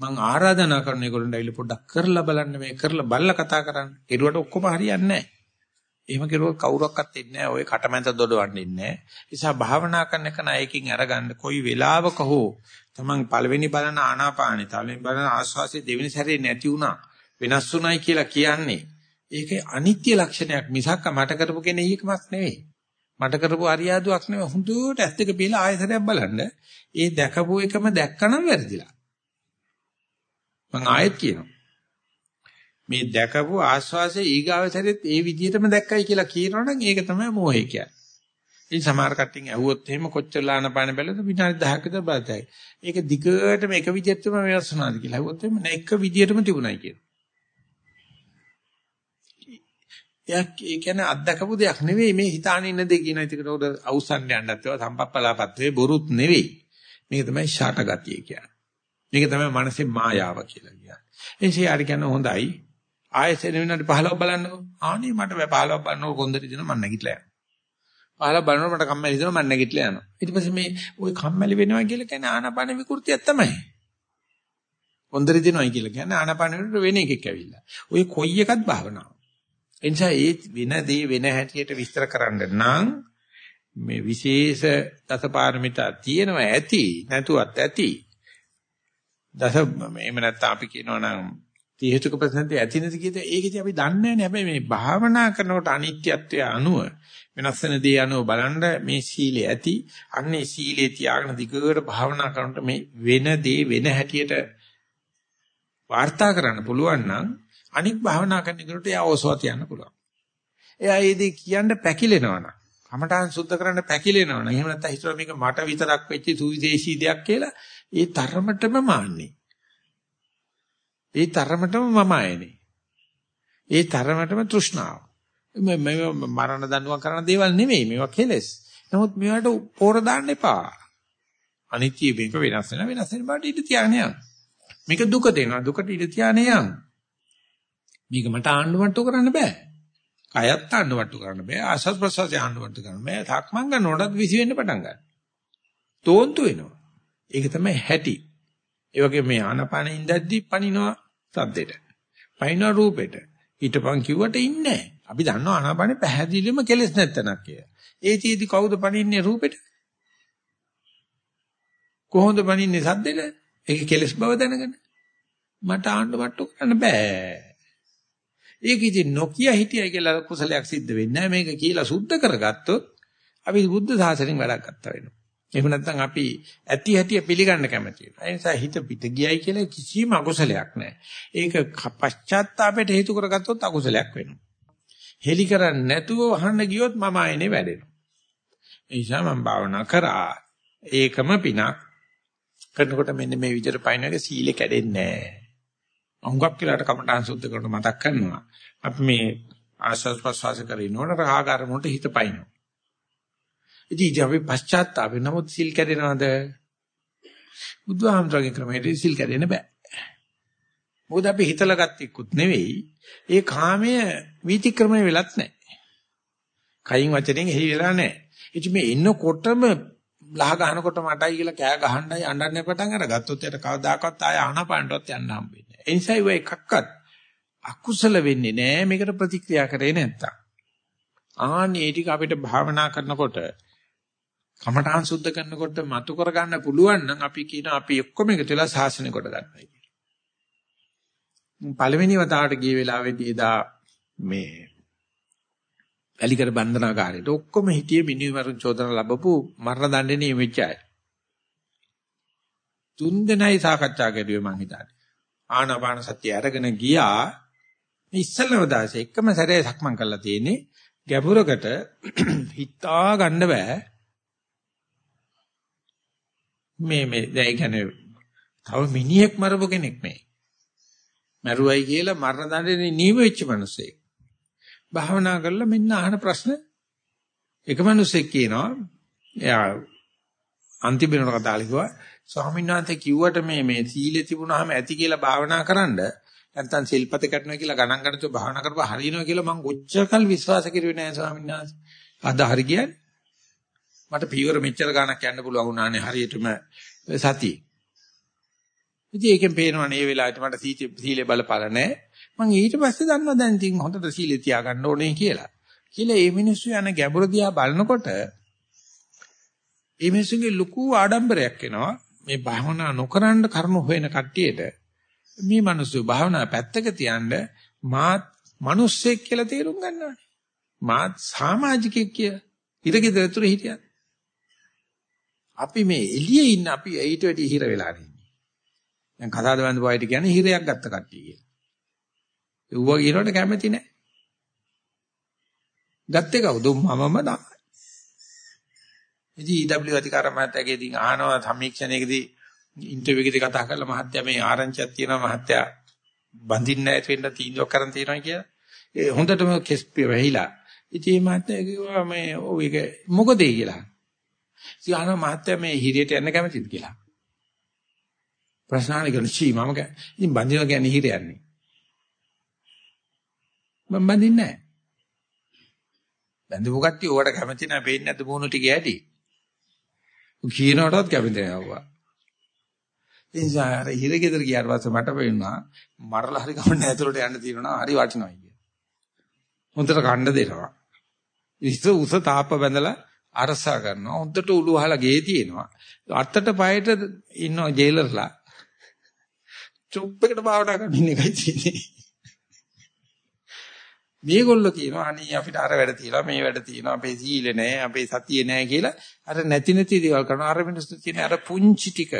Speaker 1: මං ආරාධනා කරන ඒගොල්ලන්ට ඇවිල්ලා පොඩ්ඩක් කරලා බලන්න මේ කරලා බලලා කතා කරන්න. ඒරුවට ඔක්කොම හරියන්නේ නැහැ. එහෙම කෙරුවොත් කවුරක්වත් ඉන්නේ නැහැ. ඔය කටමැත දොඩවන්න ඉන්නේ නැහැ. ඒ නිසා භාවනා කරන එක නයකින් අරගන්න කොයි වෙලාවක හෝ තමන් පළවෙනි බලන ආනාපානෙ පළවෙනි බලන ආස්වාසිය දෙවෙනි සැරේ නැති වුණා වෙනස් වුණයි කියලා කියන්නේ ඒකේ අනිත්‍ය ලක්ෂණයක් මිසක් මට කරපු කෙනෙක්මක් නෙවෙයි මට කරපු අරියාදුවක් නෙවෙයි හුදුට ඇස් දෙක පිළලා ආයතරයක් බලන්න ඒ දැකපු එකම දැක්කනම් වැරදිලා මං ආයෙත් කියනවා මේ දැකපු ආස්වාසේ ඊගාව සැරෙත් ඒ විදිහටම දැක්කයි කියලා කියනවනම් ඒක තමයි මෝහය කියන්නේ ඉතින් සමහර කට්ටියන් ඇහුවොත් එහෙම කොච්චර ආනපාන බැලුවද විනාඩි 10ක විතර බලතයි. ඒක දිගටම එක විදිහටම වෙනස් වුණාද කියලා ඇහුවොත් එහෙම නෑ එක විදිහටම තිබුණයි කියලා. එයක් ඒ කියන්නේ අත්දකපු දෙයක් නෙවෙයි මේ හිතාන ඉන්න දෙය කියන ඉතින් උඩ අවසන් යන්නත් ඒවා සම්පප්පලාපත් වේ බොරුත් නෙවෙයි. මේක තමයි ෂාට ගතිය කියන්නේ. මේක තමයි මනසේ මායාව කියලා කියන්නේ. ඒ සියාර කියන හොඳයි. ආයෙත් විනාඩි 15ක් බලන්නකෝ. ආනේ මට 15ක් බලනකොට කොන්දරි දෙන මම නැගිටලා යනවා. පහල බලනකොට මට කම්මැලි හිතෙනවා මම නැගිටලා යනවා. ඊට පස්සේ මේ ওই කම්මැලි වෙනවා කියලා කියන්නේ ආනාපාන විකෘතියක් තමයි. හොඳරි දෙනවයි කියලා කියන්නේ ආනාපාන වලට වෙන එකක් ඇවිල්ලා. ওই කොයි එකත් භාවනාව. ඒ නිසා ඒ වෙන දේ වෙන හැටියට විස්තර කරන්න නම් මේ විශේෂ දසපාරමිතා තියෙනවා ඇති නැතුවත් ඇති. දස එහෙම නැත්නම් අපි කියනවා නම් තීහෙතුක ප්‍රසන්නතේ ඇති නැති කියද ඒකදී අපි දන්නේ නැහැ. හැබැයි මේ භාවනා කරනකොට අනිත්‍යත්වය අනුව වෙනස් වෙන දේ අනුව බලන්න මේ සීලය ඇති. අන්නේ සීලේ තියාගෙන දිගට භාවනා කරනකොට මේ වෙන දේ වෙන හැටියට වාර්තා කරන්න පුළුවන් නම් අනික් භාවනා කරන කෙනෙකුට එයා ඕසවා තියන්න පුළුවන්. එයා ඒ දේ කියන්න පැකිලෙනවනම් කමඨාන් සුද්ධ කරන්න පැකිලෙනවනම් එහෙම නැත්නම් හිතුවා මේක මට විතරක් වෙච්ච සුවිශේෂී දෙයක් කියලා ඒ තරමටම මාන්නේ ඒ තරමටම මම ආයනේ. ඒ තරමටම තෘෂ්ණාව. මේ මරණ දඬුවම් කරන දේවල් නෙමෙයි මේවා කෙලස්. නමුත් මේවට පෝර දාන්න එපා. අනිත්‍ය මේක වෙනස් වෙන වෙනස් වෙන බාට ඉඳ තියාගෙන යන්න. මේක දුක දෙනවා දුකට ඉඳ තියාගෙන යන්න. මේක මට ආණ්ඩුවට්ටු කරන්න බෑ. කයත් ආණ්ඩුවට්ටු කරන්න බෑ. ආසස් ප්‍රසවාසය ආණ්ඩුවට්ටු කරන්න බෑ. තක්මන් ගන්නකොටත් විසි වෙන්න පටන් ගන්නවා. තෝන්තු වෙනවා. ඒක තමයි හැටි. ඒ වගේ මේ ආනපාන ඉඳද්දි පනිනවා සද්දෙට. පනිනවා රූපෙට. ඊටපන් කිව්වට ඉන්නේ අපි දන්නවා ආනාපානේ පැහැදිලිවම කෙලස් නැත්තනක් කියලා. ඒ චීදි කවුද පනින්නේ රූපෙට? කොහොමද පනින්නේ සද්දෙට? ඒක කෙලස් බව දැනගෙන. මට ආන්න වට්ටු කරන්න බෑ. ඒක ඉතින් නොකිය හිටියයි කියලා කුසලයක් සිද්ධ වෙන්නේ නැහැ. මේක කියලා සුද්ධ කරගත්තොත් අපි බුද්ධ ශාසනයෙන් වැඩක් ගත්තා වෙනවා. එහෙම නැත්නම් අපි ඇති හැටි පිළිගන්න කැමති වෙනවා. ඒ නිසා හිත පිට ගියයි කියලා කිසිම අකුසලයක් නැහැ. ඒක පශ්චාත්තාපයට හේතු කරගත්තොත් අකුසලයක් වෙනවා. හෙලි කරන්නේ නැතුව වහන්න ගියොත් මම ආයනේ වැඩෙනවා. ඒ නිසා මම භාවනා කරා. ඒකම පිනක්. කරනකොට මෙන්න මේ විදිහට පයින්නක සීලෙ කැඩෙන්නේ නැහැ. අංගක් කියලාට කමඨාන් සුද්ධ කරනකොට මතක් කරනවා. අපි මේ ආස්වාද ප්‍රසවාස කරිනකොට රාගාර මොකට හිත පයින්නවා. ඉතින් අපි පශ්චාත්තාපේ නමුත් සිල් කැඩෙනවද? බුදුහාමරගේ ක්‍රමයට සිල් කැඩෙන්න බෑ. මොකද අපි හිතලා ගත්තෙකුත් නෙවෙයි. ඒ කාමයේ වීතික්‍රමණය වෙලත් නැහැ. කයින් වචනෙන් එහි වෙලා නැහැ. ඉතින් මේ එන්නකොටම ලහ ගහනකොට මටයි කියලා කෑ ගහන්නයි අඬන්න පටන් අරගත්තොත් යට කවදාකවත් ආය ආනපානටවත් යන්න හම්බෙන්නේ නැහැ. ඒ නිසා ඒ එකක්වත් අකුසල වෙන්නේ නැහැ මේකට ප්‍රතික්‍රියා කරේ නැත්තම්. ආන්නේ ටික අපිට භාවනා කරනකොට කමඨාන් සුද්ධ කරනකොට මතු කර ගන්න පුළුවන් නම් අපි කියන අපි ඔක්කොම එකතු වෙලා සාසනය කොට ගන්නයි. පළවෙනි වතාවට ගිය වෙලාවේදී එදා මේ වැලිකර බන්ධනාගාරයට ඔක්කොම හිටියේ මිනිමරුන් චෝදන ලැබපු මරණ දඬේ නියමිච්ච අය. තුන් දෙනයි සාකච්ඡා කරුවේ මං හිතන්නේ. ආනාපාන සතිය අරගෙන ගියා. ඉස්සල්ලාම දාසේ එකම සැරේ සක්මන් කරලා තියෙන්නේ ගැඹුරකට හිතා ගන්න බෑ. මේ මේ දැන් කියන්නේ තව මිනිහෙක් මරපු කෙනෙක් මේ. මරුවයි කියලා මරණ දඬේ නියම වෙච්ච මිනිස්සෙක්. භාවනා කරලා මෙන්න අහන ප්‍රශ්න එක මිනිස්සෙක් කියනවා එයා අන්තිම වෙනකොට කතා කිව්වා ස්වාමීන් වහන්සේ කිව්වට මේ මේ සීලෙ තිබුණාම ඇති කියලා භාවනා කරන්න නැත්නම් සිල්පත කටනවා කියලා ගණන් ගන්නතු භාවනා කරපුවා හරියනවා කියලා මම කොච්චරකල් විශ්වාස කරුවේ නැහැ ස්වාමීන් වහන්සේ. අද හරි කියන්නේ. මට පීවර මෙච්චර ගණක් යන්න පුළුවන් වුණානේ හරියටම සතියේ. ඉතින් ඒකෙන් පේනවා මේ වෙලාවට මට සීලේ බලපල නැහැ. මම ඊට පස්සේ දන්නවා දැන් ඉතින් හොඳට සීලේ තියාගන්න ඕනේ කියලා. කියලා මේ මිනිස්සු යන ගැඹුර දිහා බලනකොට මේ මිනිස්සුගේ ලুকু ආඩම්බරයක් එනවා. මේ භාවනා නොකරන කරුණු හොයන කට්ටියට මේ මිනිස්සු භාවනා පැත්තක තියන්න මාත් මිනිස්සෙක් කියලා තේරුම් ගන්නවානේ. මාත් සමාජිකෙක් කියලා. ඉරගෙදර ඇතුලේ හිටියා. අපි මේ එළියේ ඉන්න අපි ඊට වැඩි හිර වෙලා ඉන්නේ. දැන් කතාද බඳ පොයිට කියන්නේ හිරයක් ගත්ත කට්ටිය කියලා. ඌව කියනකොට කැමති නැහැ. ගත්තේ කවුද? මමම තමයි. ඉතින් EW අධිකාර මහත්තයාගේ ඉතින් අහනවා සමීක්ෂණයකදී ඉන්ටර්විව් එකේදී කතා කරලා මහත්තයා මේ ආරංචියක් තියෙනවා මහත්තයා බඳින්න නැති වෙන්න තීන්දුවක් කරන් තියෙනවා කියලා. ඒ හොඳටම කෙස් වෙහිලා. ඉතින් මහත්තයා කිව්වා මේ ඔව් ඒක මොකද කියලා. ඉතින් අහනවා මහත්තයා මේ හිරියට යන්න කැමතිද කියලා. ප්‍රශ්නාලි කරන චී මම ඉතින් බඳිනවා කියන්නේ හිර යන්නේ. මම බඳින්නේ නැහැ. බඳපු කට්ටිය ඕකට කැමති නැහැ පේන්නේ නැද්ද මොන ටික ඇටි. කියනකොටත් කැමති නැහැ එනිසා හිරගෙදර ගියාට පස්සේ මට පේනවා මරලා හරි ගමන්නේ ඇතුළට යන්න තියෙනවා හරි වටිනවා කිය. හොඳට කණ්ඩ දෙනවා. ඉස්ස උස තාප්ප බැඳලා අරසා කරනවා. හොඳට උළු වහලා ගේ තියෙනවා. අත්තට පයට ඉන්න ජේලර්ලා. චොප් එකට භාවනා කරන ඉන්න එකයි තියෙන්නේ. මේගොල්ලෝ කියනවා අනේ අපිට අර වැඩ තියෙනවා මේ වැඩ තියෙනවා අපේ සීල නැහැ අපේ සතිය නැහැ කියලා. අර නැති නැති දේවල් කරනවා. අර මිනිස්සු තියෙන අර පුංචි ටික.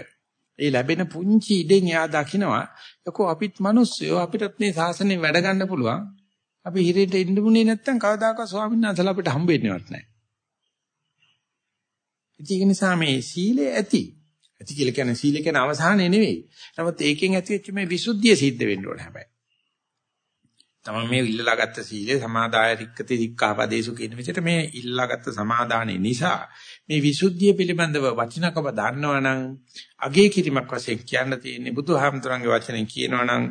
Speaker 1: ඒ ලැබෙන පුංචි ඉඩෙන් යා දකින්නවා යකෝ අපිත් මිනිස්සුયો අපිටත් මේ සාසනේ වැඩ ගන්න පුළුවන්. අපි හිරේට ඉන්නුනේ නැත්තම් කවදාකවත් ස්වාමීන් වහන්සේලා අපිට හම්බ වෙන්නේවත් නැහැ ඒක නිසා මේ සීලය ඇති ඇති කියලා කියන්නේ සීල කියන අවසානය නෙවෙයි. නමුත් ඒකෙන් ඇතිවෙච්ච මේ විසුද්ධිය සිද්ධ වෙන්න ඕනේ හැබැයි. තමයි මේ ඉල්ලලා ගත්ත සීලය සමාදාය රික්කති රික්කාපදේසු කියන විදිහට මේ ඉල්ලලා ගත්ත සමාදානෙ නිසා මේ විසුද්ධිය පිළිබඳව වචනකව දන්නවනම් අගේ කිරීමක් වශයෙන් කියන්න තියෙන්නේ බුදුහාමුදුරන්ගේ වචනෙන් කියනවනම්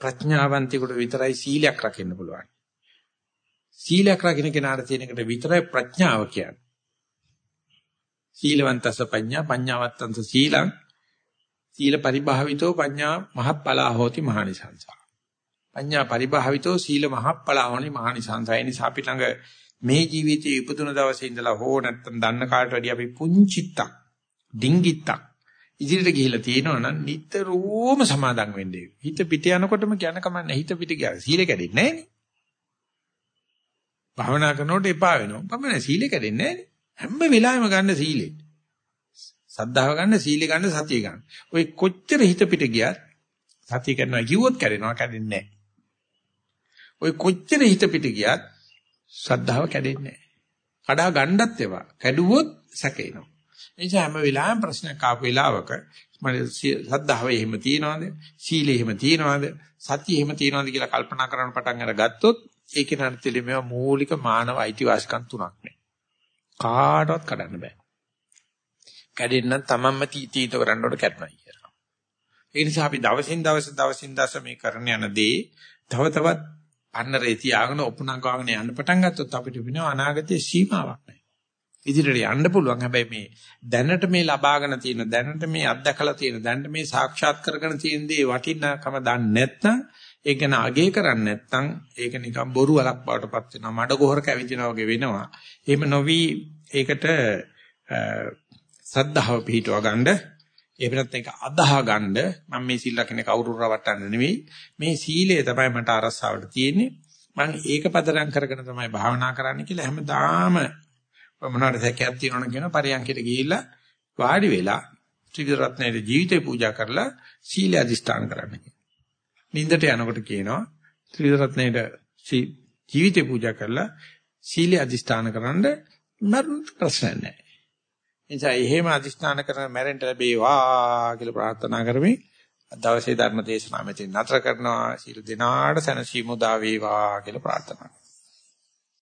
Speaker 1: ප්‍රඥාවන්තයෙකුට විතරයි සීලයක් රකින්න පුළුවන්. සීලයක් රකින්න කෙනාට තියෙන එකට විතරයි ප්‍රඥාව කියන්නේ. සීලවන්තස පඤ්ඤා පඤ්ඤාවත්තන්ත සීලං සීල පරිභාවිතෝ පඤ්ඤා මහප්පලා හෝති මහනිසංසා. පඤ්ඤා පරිභාවිතෝ සීල මහප්පලා හෝනි මහනිසංසා. ඒ නිසා අපි ළඟ මේ ජීවිතයේ ඉපදුන දවසේ ඉඳලා හෝ නැත්තම් දන්න කාට වැඩිය අපි පුංචිත්තක් ඩිංගිත්තක් ඉදිරියට ගිහිලා තියෙනවා නම් නිතරම සමාදම් වෙන්නේ. හිත පිට යනකොටම කියන කමන්නේ හිත පිට ගියා. සීල කැඩෙන්නේ නැහැ නේ. භාවනා කරනකොට එපා වෙනවා. පමණ සීල කැඩෙන්නේ නැහැ නේ. හැම වෙලාවෙම ගන්න සීලෙ. සද්ධාව ගන්න සීලෙ ගන්න සතිය ගන්න. ඔය කොච්චර හිත පිට ගියත් සතිය කරනවා කිව්වොත් කැඩෙනවා කැඩෙන්නේ නැහැ. ඔය කොච්චර හිත පිට ගියත් ශ්‍රද්ධාව කැඩෙන්නේ නැහැ. කඩා ගන්නත් ඒවා. කැඩුවොත් සැකේනවා. ඒ නිසා හැම වෙලාවෙම ප්‍රශ්නයක් ආපු වෙලාවක මම ශ්‍රද්ධාව එහෙම තියනවාද? සීලෙ එහෙම තියනවාද? සතිය එහෙම තියනවාද කියලා කල්පනා කරන්න පටන් අරගත්තොත් ඒකේ නර්තලෙ මේවා මූලික මානව අයිතිවාසිකම් තුනක් නේ. කාටවත් කඩන්න බෑ. කැඩෙන්න තමන්ම තීතීත කරන්න ඕන කැඩනවා කියලා. ඒ නිසා අපි දවසින් දවස දවසින් දවස මේ කරන යන දේ තව තවත් අන්නරේ තියාගෙන ඔපුණංගාගෙන යන්න පටන් ගත්තොත් අපිට වෙනවා අනාගතයේ සීමාවක් නැහැ. ඉදිරියට යන්න පුළුවන්. හැබැයි මේ දැනට මේ ලබාගෙන තියෙන දැනට මේ අත්දකලා තියෙන දැනට මේ සාක්ෂාත් කරගෙන තියෙන දේ වටිනාකම දන්නේ නැත්නම් ඒක ගැන අගය කරන්නේ නැත්නම් ඒක නිකන් බොරු වලක් බවටපත් වෙනවා. මඩ ගොහර කැවිදිනා වගේ වෙනවා. එහෙම නොවි ඒකට සද්ධාව පිහිටව ගන්න එහෙම නැත්නම් ඒක අදාහ ගන්න මම මේ සිල් ලකින කවුරු රවට්ටන්න නෙවෙයි මේ සීලය තමයි මට අරසාවට තියෙන්නේ මම ඒක පදනම් කරගෙන තමයි භාවනා කරන්න කියලා හැමදාම මොනවාට සැකයක් තියෙනවනම් කියන පරියන්කයට ගිහිල්ලා වාඩි වෙලා ත්‍රිවිධ ජීවිතේ පූජා කරලා සීල අධිෂ්ඨාන කරන්න කියන. නින්දට යනකොට කියනවා ත්‍රිවිධ රත්නයේ ජීවිතේ පූජා කරලා සීල අධිෂ්ඨාන කරන්ඩ මරණ ප්‍රශ්න නැහැ. නිසා එහෙම අදිස්ථාන කරන මැරෙන්න ලැබේවා කියලා ප්‍රාර්ථනා කරමින් දවසේ ධර්ම දේශනාව මෙතන නතර කරනවා. සියලු දෙනාට සැනසීම උදා වේවා කියලා ප්‍රාර්ථනා